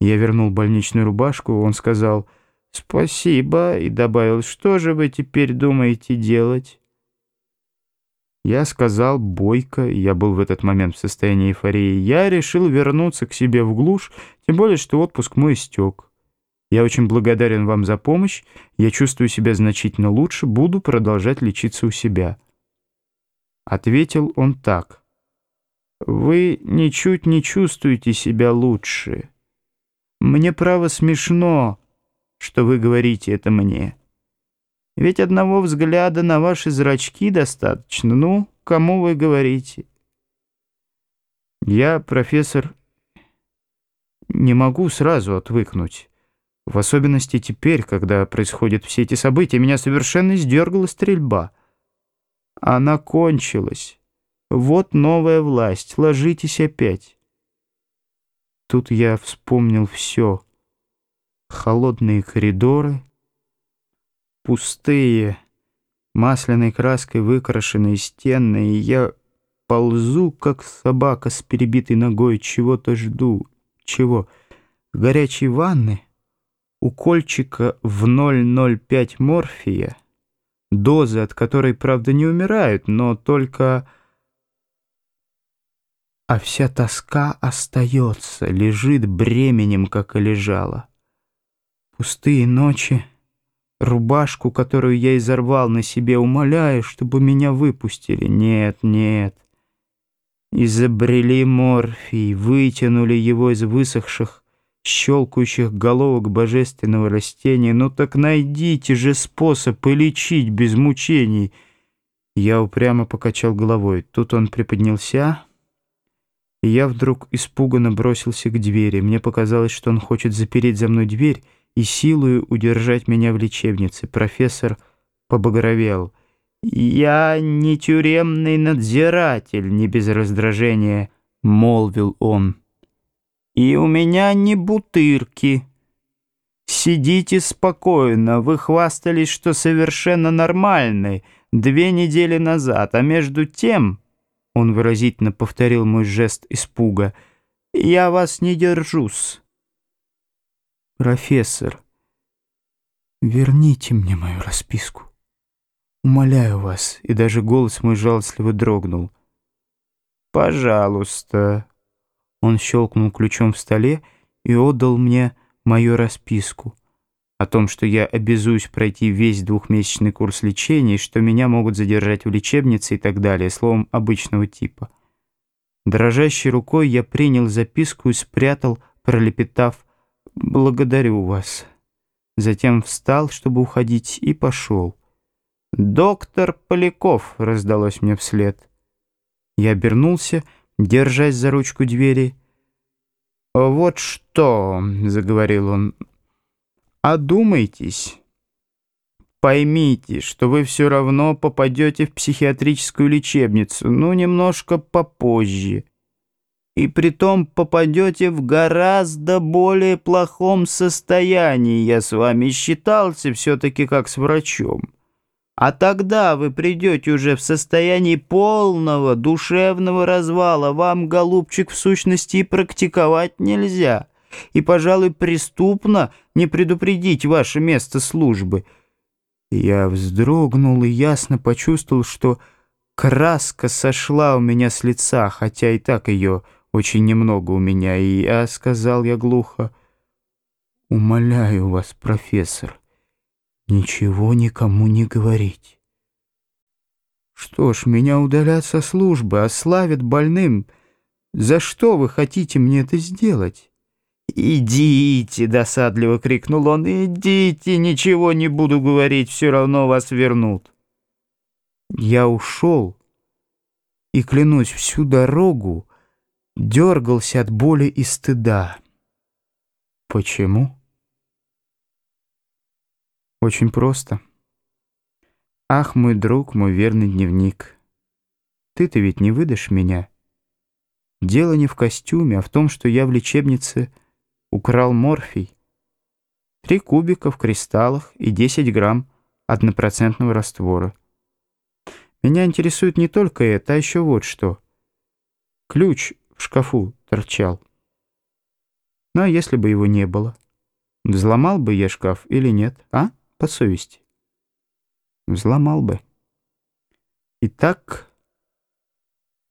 Я вернул больничную рубашку, он сказал «Спасибо» и добавил «Что же вы теперь думаете делать?» Я сказал бойко, я был в этот момент в состоянии эйфории, я решил вернуться к себе в глушь, тем более, что отпуск мой истек. Я очень благодарен вам за помощь, я чувствую себя значительно лучше, буду продолжать лечиться у себя. Ответил он так. Вы ничуть не чувствуете себя лучше. Мне право смешно, что вы говорите это мне. Ведь одного взгляда на ваши зрачки достаточно. Ну, кому вы говорите? Я, профессор, не могу сразу отвыкнуть. В особенности теперь, когда происходят все эти события, меня совершенно издергала стрельба. Она кончилась. Вот новая власть. Ложитесь опять. Тут я вспомнил все. Холодные коридоры — пустые, масляной краской выкрашенные стены, и я ползу, как собака с перебитой ногой, чего-то жду. Чего? Горячей ванны? Укольчика в 0,05 морфия, дозы от которой, правда, не умирают, но только... А вся тоска остается, лежит бременем, как и лежала. Пустые ночи рубашку, которую я изорвал на себе, умоляя, чтобы меня выпустили. Нет, нет. Изобрели морфий, вытянули его из высохших, щелкающих головок божественного растения. Ну так найдите же способ полечить без мучений. Я упрямо покачал головой. Тут он приподнялся, и я вдруг испуганно бросился к двери. Мне показалось, что он хочет запереть за мной дверь, и силою удержать меня в лечебнице. Профессор побагровел. «Я не тюремный надзиратель», — не без раздражения молвил он. «И у меня не бутырки. Сидите спокойно, вы хвастались, что совершенно нормальны две недели назад, а между тем...» Он выразительно повторил мой жест испуга. «Я вас не держусь». «Профессор, верните мне мою расписку. Умоляю вас». И даже голос мой жалостливо дрогнул. «Пожалуйста». Он щелкнул ключом в столе и отдал мне мою расписку о том, что я обязуюсь пройти весь двухмесячный курс лечения, что меня могут задержать в лечебнице и так далее, словом, обычного типа. Дрожащей рукой я принял записку и спрятал, пролепетав «Благодарю вас». Затем встал, чтобы уходить, и пошел. «Доктор Поляков!» — раздалось мне вслед. Я обернулся, держась за ручку двери. «Вот что!» — заговорил он. «Одумайтесь. Поймите, что вы все равно попадете в психиатрическую лечебницу, ну, немножко попозже» и притом попадете в гораздо более плохом состоянии. Я с вами считался все-таки как с врачом. А тогда вы придете уже в состоянии полного душевного развала. Вам, голубчик, в сущности практиковать нельзя. И, пожалуй, преступно не предупредить ваше место службы. Я вздрогнул и ясно почувствовал, что краска сошла у меня с лица, хотя и так ее очень немного у меня, и я сказал я глухо, «Умоляю вас, профессор, ничего никому не говорить». «Что ж, меня удалят со службы, ославят больным. За что вы хотите мне это сделать?» «Идите!» — досадливо крикнул он. «Идите! Ничего не буду говорить, все равно вас вернут!» Я ушел, и, клянусь, всю дорогу дергался от боли и стыда. Почему? Очень просто. Ах, мой друг, мой верный дневник, ты-то ведь не выдашь меня. Дело не в костюме, а в том, что я в лечебнице украл морфий. Три кубика в кристаллах и 10 грамм однопроцентного раствора. Меня интересует не только это, а еще вот что. Ключ в шкафу торчал. Ну, а если бы его не было? Взломал бы я шкаф или нет, а? По совести. Взломал бы. Итак,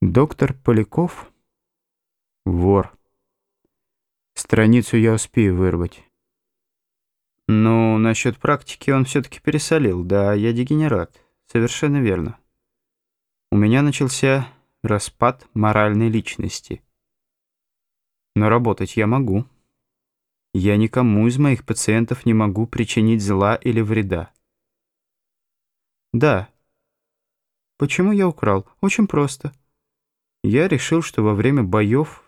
доктор Поляков — вор. Страницу я успею вырвать. Ну, насчет практики он все-таки пересолил. Да, я дегенерат. Совершенно верно. У меня начался распад моральной личности. Но работать я могу. Я никому из моих пациентов не могу причинить зла или вреда. Да. Почему я украл? Очень просто. Я решил, что во время боев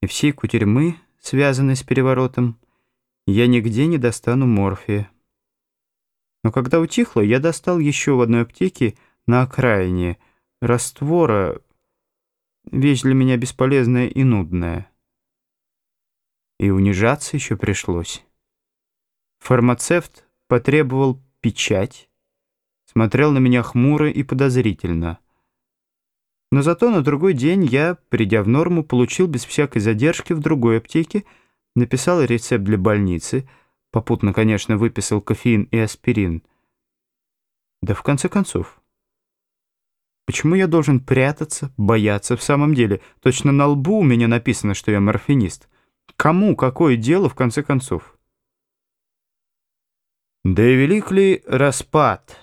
и всей кутерьмы, связанной с переворотом, я нигде не достану морфия. Но когда утихло, я достал еще в одной аптеке на окраине раствора, вещь для меня бесполезная и нудная. И унижаться еще пришлось. Фармацевт потребовал печать, смотрел на меня хмуро и подозрительно. Но зато на другой день я, придя в норму, получил без всякой задержки в другой аптеке написал рецепт для больницы, попутно, конечно, выписал кофеин и аспирин. Да в конце концов, почему я должен прятаться, бояться в самом деле? Точно на лбу у меня написано, что я морфинист. Кому какое дело в конце концов? Да и велик ли распад?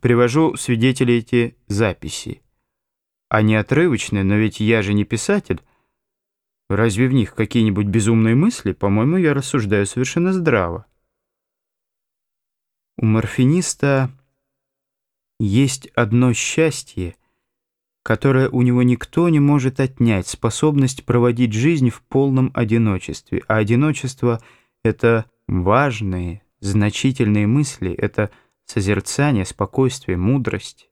Привожу свидетелей эти записи. Они отрывочные, но ведь я же не писатель. Разве в них какие-нибудь безумные мысли? По-моему, я рассуждаю совершенно здраво. У морфиниста есть одно счастье, которое у него никто не может отнять, способность проводить жизнь в полном одиночестве. А одиночество — это важные, значительные мысли, это созерцание, спокойствие, мудрость.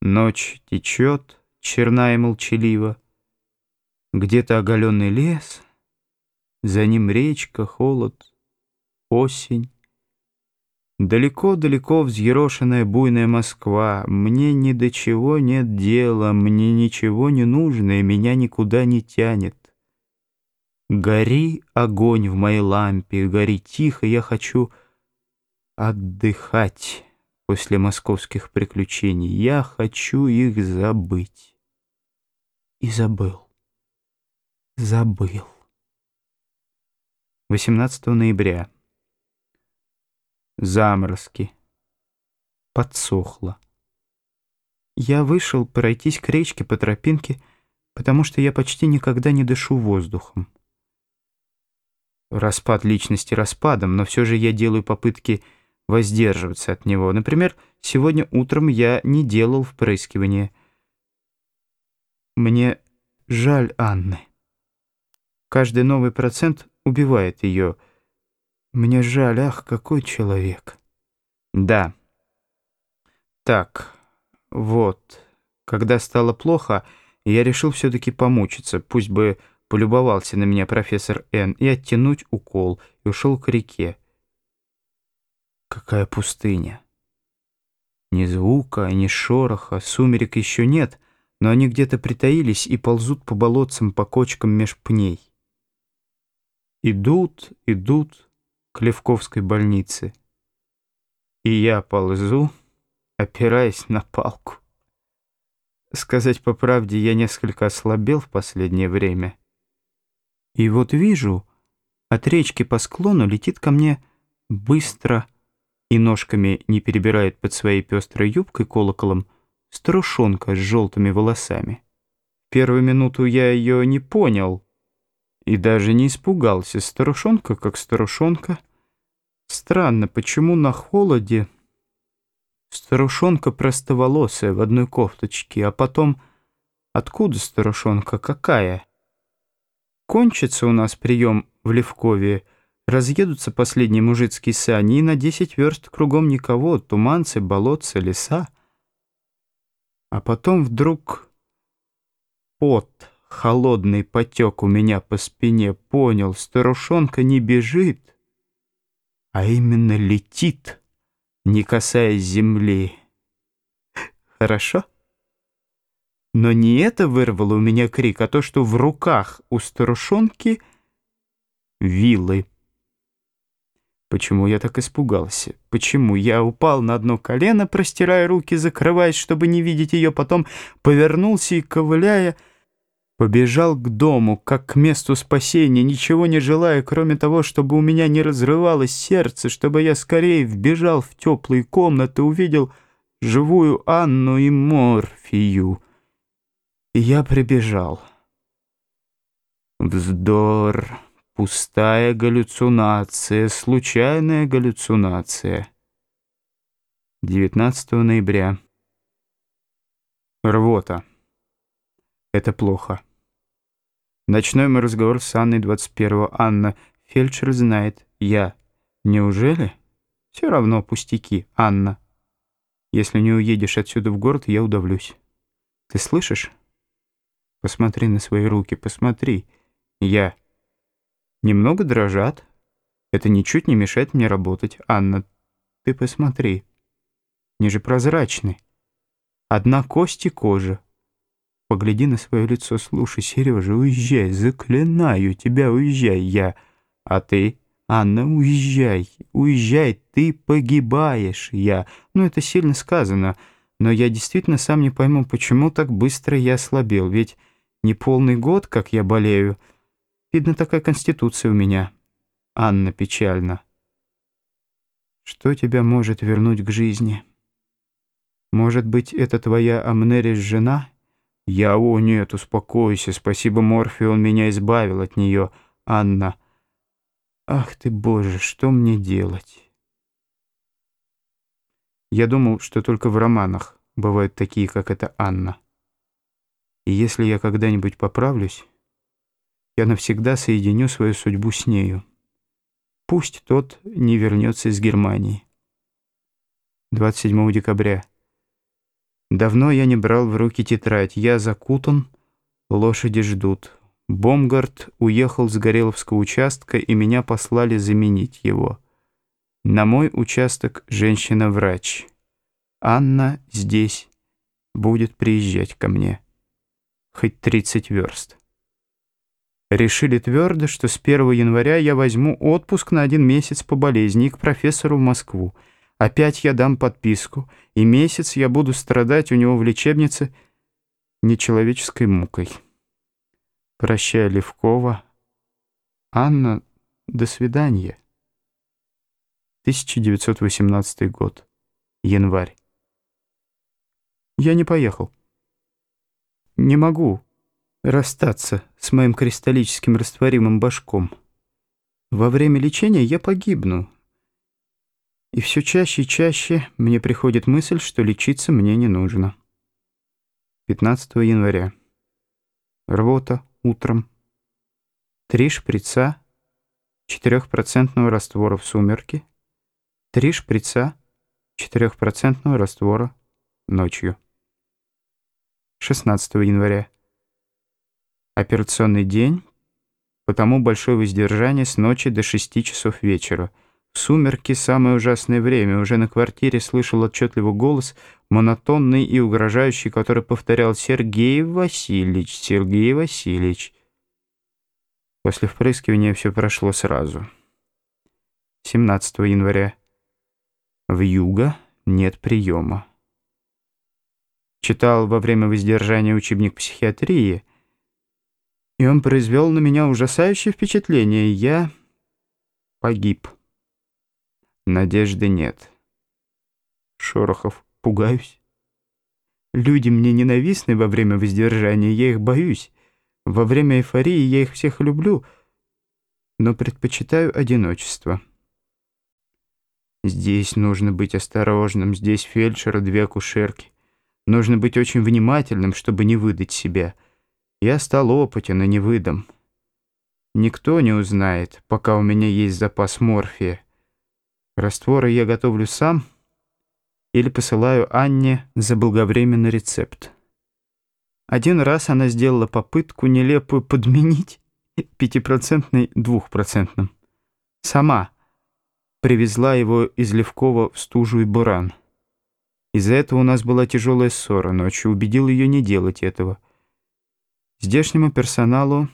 Ночь течет, черна и молчалива, где-то оголенный лес, за ним речка, холод, осень. Далеко-далеко взъерошенная буйная Москва. Мне ни до чего нет дела, мне ничего не нужно, и меня никуда не тянет. Гори огонь в моей лампе, гори тихо, я хочу отдыхать после московских приключений. Я хочу их забыть. И забыл забыл. 18 ноября. Заморозки. Подсохло. Я вышел пройтись к речке по тропинке, потому что я почти никогда не дышу воздухом. Распад личности распадом, но все же я делаю попытки воздерживаться от него. Например, сегодня утром я не делал впрыскивания. Мне жаль Анны. Каждый новый процент убивает ее. Мне жаль, ах, какой человек. Да. Так, вот. Когда стало плохо, я решил все-таки помучиться, пусть бы полюбовался на меня профессор Н, и оттянуть укол, и ушел к реке. Какая пустыня. Ни звука, ни шороха, сумерек еще нет, но они где-то притаились и ползут по болотцам по кочкам меж пней. Идут, идут к Левковской больнице. И я ползу, опираясь на палку. Сказать по правде, я несколько ослабел в последнее время. И вот вижу, от речки по склону летит ко мне быстро и ножками не перебирает под своей пестрой юбкой колоколом старушонка с желтыми волосами. Первую минуту я ее не понял — и даже не испугался. Старушонка как старушонка. Странно, почему на холоде старушонка простоволосая в одной кофточке, а потом откуда старушонка какая? Кончится у нас прием в Левкове, разъедутся последние мужицкие сани, и на десять верст кругом никого, туманцы, болотцы, леса. А потом вдруг пот, холодный потек у меня по спине, понял, старушонка не бежит, а именно летит, не касаясь земли. Хорошо? Но не это вырвало у меня крик, а то, что в руках у старушонки вилы. Почему я так испугался? Почему я упал на одно колено, простирая руки, закрываясь, чтобы не видеть ее, потом повернулся и, ковыляя, побежал к дому, как к месту спасения, ничего не желая, кроме того, чтобы у меня не разрывалось сердце, чтобы я скорее вбежал в теплые комнаты, увидел живую Анну и Морфию. И я прибежал. Вздор. Пустая галлюцинация, случайная галлюцинация. 19 ноября. Рвота. Это плохо. Ночной мой разговор с Анной 21-го. Анна, фельдшер знает. Я. Неужели? Все равно пустяки, Анна. Если не уедешь отсюда в город, я удавлюсь. Ты слышишь? Посмотри на свои руки, посмотри. Я. Немного дрожат. Это ничуть не мешает мне работать. Анна, ты посмотри. Они же прозрачны. Одна кость и кожа. Погляди на свое лицо. Слушай, Сережа, уезжай. Заклинаю тебя, уезжай. Я. А ты? Анна, уезжай. Уезжай. Ты погибаешь. Я. Ну, это сильно сказано. Но я действительно сам не пойму, почему так быстро я ослабел. Ведь не полный год, как я болею. Видно, такая конституция у меня. Анна печально. Что тебя может вернуть к жизни? Может быть, это твоя Амнерис жена? Я, о нет, успокойся, спасибо Морфию, он меня избавил от нее. Анна. Ах ты, Боже, что мне делать? Я думал, что только в романах бывают такие, как эта Анна. И если я когда-нибудь поправлюсь, я навсегда соединю свою судьбу с нею. Пусть тот не вернется из Германии. 27 декабря. Давно я не брал в руки тетрадь. Я закутан, лошади ждут. Бомгард уехал с Гореловского участка, и меня послали заменить его. На мой участок женщина-врач. Анна здесь будет приезжать ко мне. Хоть 30 верст. Решили твердо, что с 1 января я возьму отпуск на один месяц по болезни и к профессору в Москву. Опять я дам подписку, и месяц я буду страдать у него в лечебнице нечеловеческой мукой. Прощай, Левкова. Анна, до свидания. 1918 год. Январь. Я не поехал. Не могу расстаться с моим кристаллическим растворимым башком. Во время лечения я погибну. И все чаще и чаще мне приходит мысль, что лечиться мне не нужно. 15 января. Рвота утром. Три шприца 4% раствора в сумерки. Три шприца 4% раствора ночью. 16 января. Операционный день, потому большое воздержание с ночи до 6 часов вечера. В сумерки самое ужасное время. Уже на квартире слышал отчетливый голос, монотонный и угрожающий, который повторял «Сергей Васильевич, Сергей Васильевич». После впрыскивания все прошло сразу. 17 января. В юга нет приема. Читал во время воздержания учебник психиатрии — и он произвел на меня ужасающее впечатление. Я погиб. Надежды нет. Шорохов, пугаюсь. Люди мне ненавистны во время воздержания, я их боюсь. Во время эйфории я их всех люблю, но предпочитаю одиночество. Здесь нужно быть осторожным, здесь фельдшера две акушерки. Нужно быть очень внимательным, чтобы не выдать себя — я стал опытен и не выдам. Никто не узнает, пока у меня есть запас морфия. Растворы я готовлю сам или посылаю Анне заблаговременный рецепт. Один раз она сделала попытку нелепую подменить пятипроцентный двухпроцентным. Сама привезла его из Левкова в стужу и буран. Из-за этого у нас была тяжелая ссора ночью, убедил ее не делать этого. Здешнему персоналу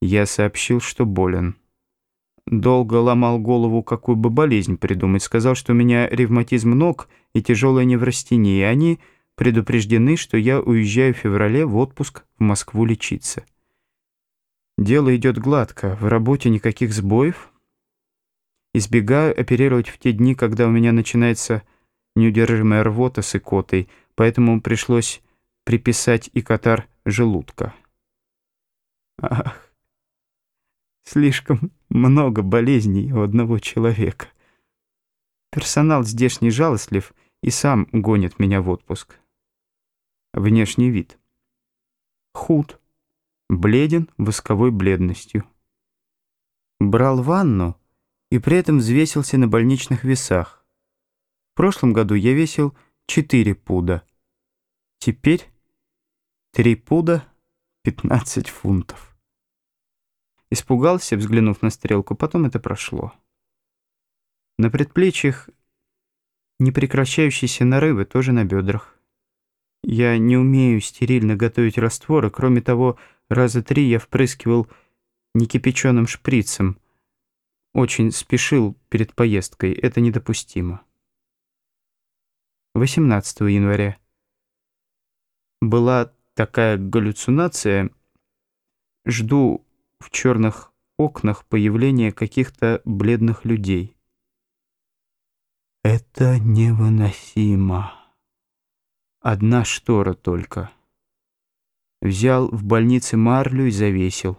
я сообщил, что болен. Долго ломал голову, какую бы болезнь придумать. Сказал, что у меня ревматизм ног и тяжелая неврастения, и они предупреждены, что я уезжаю в феврале в отпуск в Москву лечиться. Дело идет гладко, в работе никаких сбоев. Избегаю оперировать в те дни, когда у меня начинается неудержимая рвота с икотой, поэтому пришлось приписать и катар желудка. Ах, слишком много болезней у одного человека. Персонал здешний жалостлив и сам гонит меня в отпуск. Внешний вид. Худ, бледен восковой бледностью. Брал ванну и при этом взвесился на больничных весах. В прошлом году я весил 4 пуда. Теперь 3 пуда 15 фунтов. Испугался, взглянув на стрелку, потом это прошло. На предплечьях непрекращающиеся нарывы, тоже на бедрах. Я не умею стерильно готовить растворы, кроме того, раза три я впрыскивал некипяченым шприцем. Очень спешил перед поездкой, это недопустимо. 18 января. Была такая галлюцинация. Жду в черных окнах появления каких-то бледных людей. Это невыносимо. Одна штора только. Взял в больнице марлю и завесил.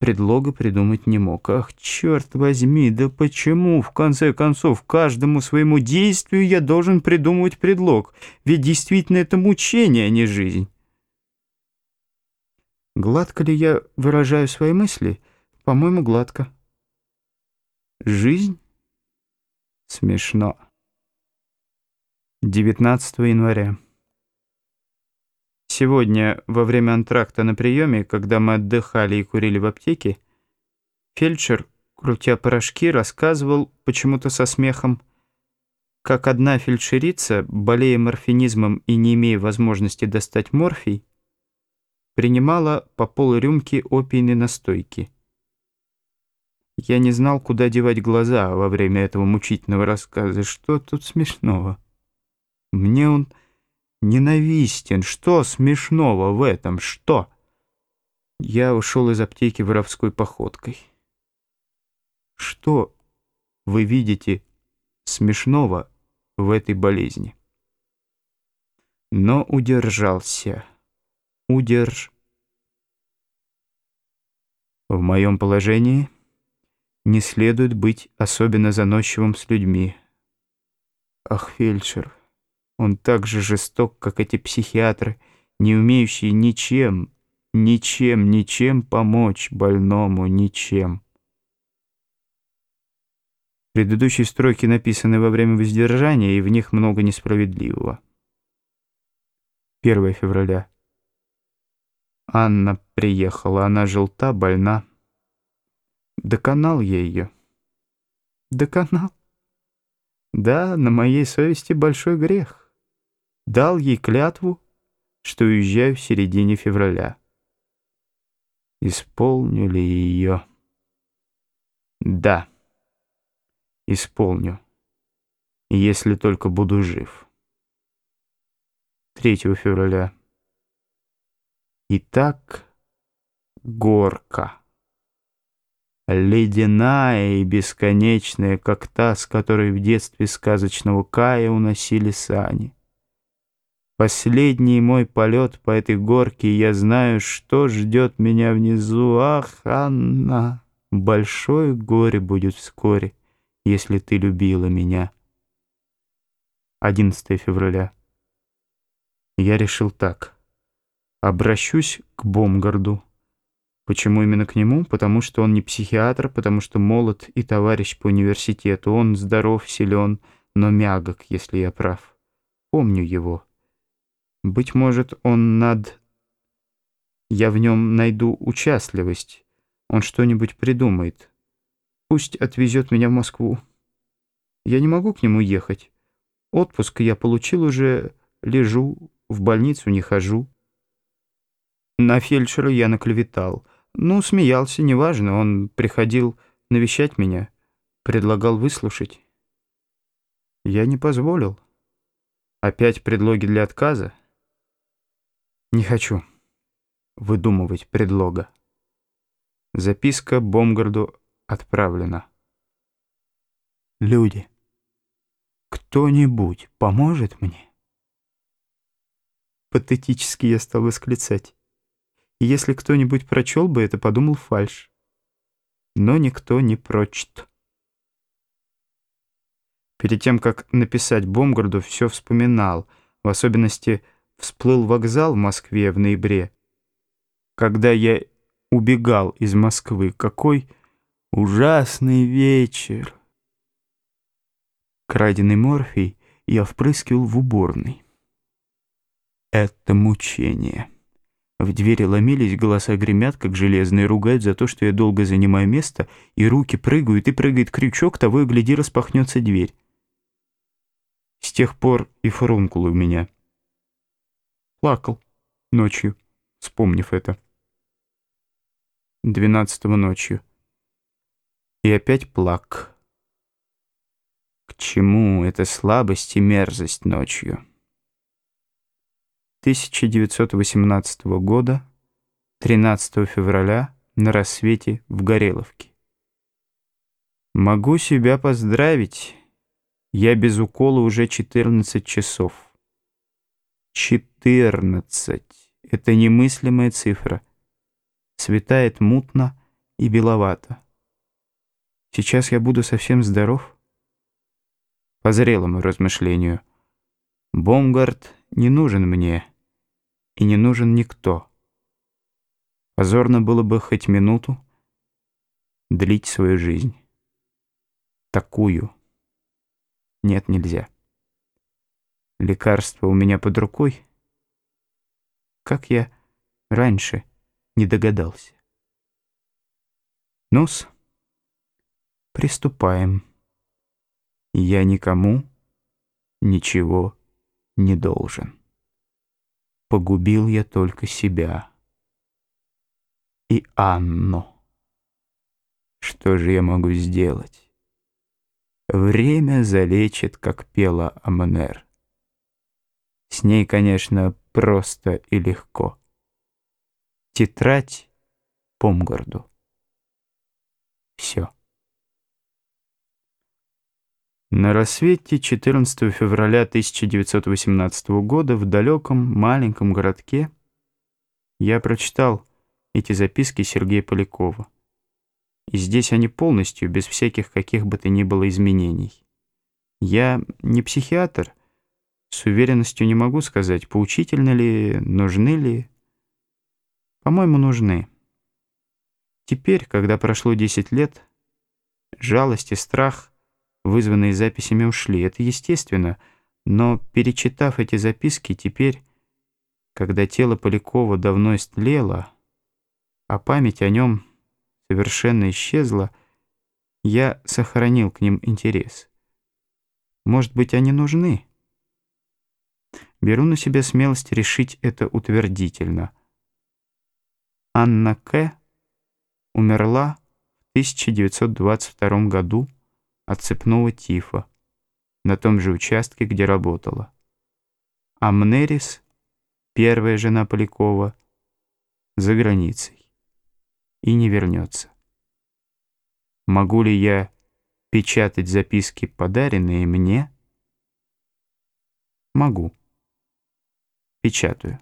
Предлога придумать не мог. Ах, черт возьми, да почему, в конце концов, каждому своему действию я должен придумывать предлог? Ведь действительно это мучение, а не жизнь. Гладко ли я выражаю свои мысли? По-моему, гладко. Жизнь? Смешно. 19 января. Сегодня, во время антракта на приеме, когда мы отдыхали и курили в аптеке, фельдшер, крутя порошки, рассказывал, почему-то со смехом, как одна фельдшерица, болея морфинизмом и не имея возможности достать морфий, принимала по полрюмки опийной настойки. Я не знал, куда девать глаза во время этого мучительного рассказа. Что тут смешного? Мне он ненавистен. Что смешного в этом? Что? Я ушел из аптеки воровской походкой. Что вы видите смешного в этой болезни? Но удержался удерж. В моем положении не следует быть особенно заносчивым с людьми. Ах, фельдшер, он так же жесток, как эти психиатры, не умеющие ничем, ничем, ничем помочь больному, ничем. Предыдущие строки написаны во время воздержания, и в них много несправедливого. 1 февраля. Анна приехала, она желта, больна. Доконал я ее. Доконал? Да, на моей совести большой грех. Дал ей клятву, что уезжаю в середине февраля. Исполню ли ее? Да, исполню, если только буду жив. 3 февраля. Итак, горка. Ледяная и бесконечная, как та, с которой в детстве сказочного Кая уносили сани. Последний мой полет по этой горке, и я знаю, что ждет меня внизу. Ах, Анна, большое горе будет вскоре, если ты любила меня. 11 февраля. Я решил так. Обращусь к Бомгарду. Почему именно к нему? Потому что он не психиатр, потому что молод и товарищ по университету. Он здоров, силен, но мягок, если я прав. Помню его. Быть может, он над... Я в нем найду участливость. Он что-нибудь придумает. Пусть отвезет меня в Москву. Я не могу к нему ехать. Отпуск я получил уже, лежу, в больницу не хожу. На фельдшера я наклеветал. Ну, смеялся, неважно, он приходил навещать меня, предлагал выслушать. Я не позволил. Опять предлоги для отказа? Не хочу выдумывать предлога. Записка Бомгарду отправлена. Люди, кто-нибудь поможет мне? Патетически я стал восклицать. И если кто-нибудь прочел бы это, подумал фальш. Но никто не прочт. Перед тем, как написать Бомгарду, все вспоминал, в особенности всплыл вокзал в Москве в ноябре. Когда я убегал из Москвы, какой ужасный вечер! Краденый морфий я впрыскивал в уборной. Это мучение. В двери ломились, голоса гремят, как железные, ругают за то, что я долго занимаю место, и руки прыгают, и прыгает крючок, того и гляди, распахнется дверь. С тех пор и фурункул у меня. Плакал ночью, вспомнив это. Двенадцатого ночью. И опять плак. К чему эта слабость и мерзость ночью? 1918 года, 13 февраля, на рассвете в Гореловке. Могу себя поздравить. Я без укола уже 14 часов. 14. Это немыслимая цифра. Светает мутно и беловато. Сейчас я буду совсем здоров? По зрелому размышлению. Бомгард не нужен мне и не нужен никто. Позорно было бы хоть минуту длить свою жизнь. Такую. Нет, нельзя. Лекарство у меня под рукой. Как я раньше не догадался. Нус, приступаем. Я никому ничего не должен погубил я только себя и Анну. Что же я могу сделать? Время залечит, как пела Амнер. С ней, конечно, просто и легко. Тетрадь Помгорду. Все. На рассвете 14 февраля 1918 года в далеком маленьком городке я прочитал эти записки Сергея Полякова. И здесь они полностью, без всяких каких бы то ни было изменений. Я не психиатр, с уверенностью не могу сказать, поучительны ли, нужны ли. По-моему, нужны. Теперь, когда прошло 10 лет, жалость и страх — вызванные записями, ушли. Это естественно, но, перечитав эти записки, теперь, когда тело Полякова давно истлело, а память о нем совершенно исчезла, я сохранил к ним интерес. Может быть, они нужны? Беру на себя смелость решить это утвердительно. Анна К. умерла в 1922 году от цепного тифа на том же участке, где работала. А Мнерис, первая жена Полякова, за границей и не вернется. Могу ли я печатать записки, подаренные мне? Могу. Печатаю.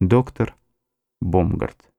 Доктор Бомгард.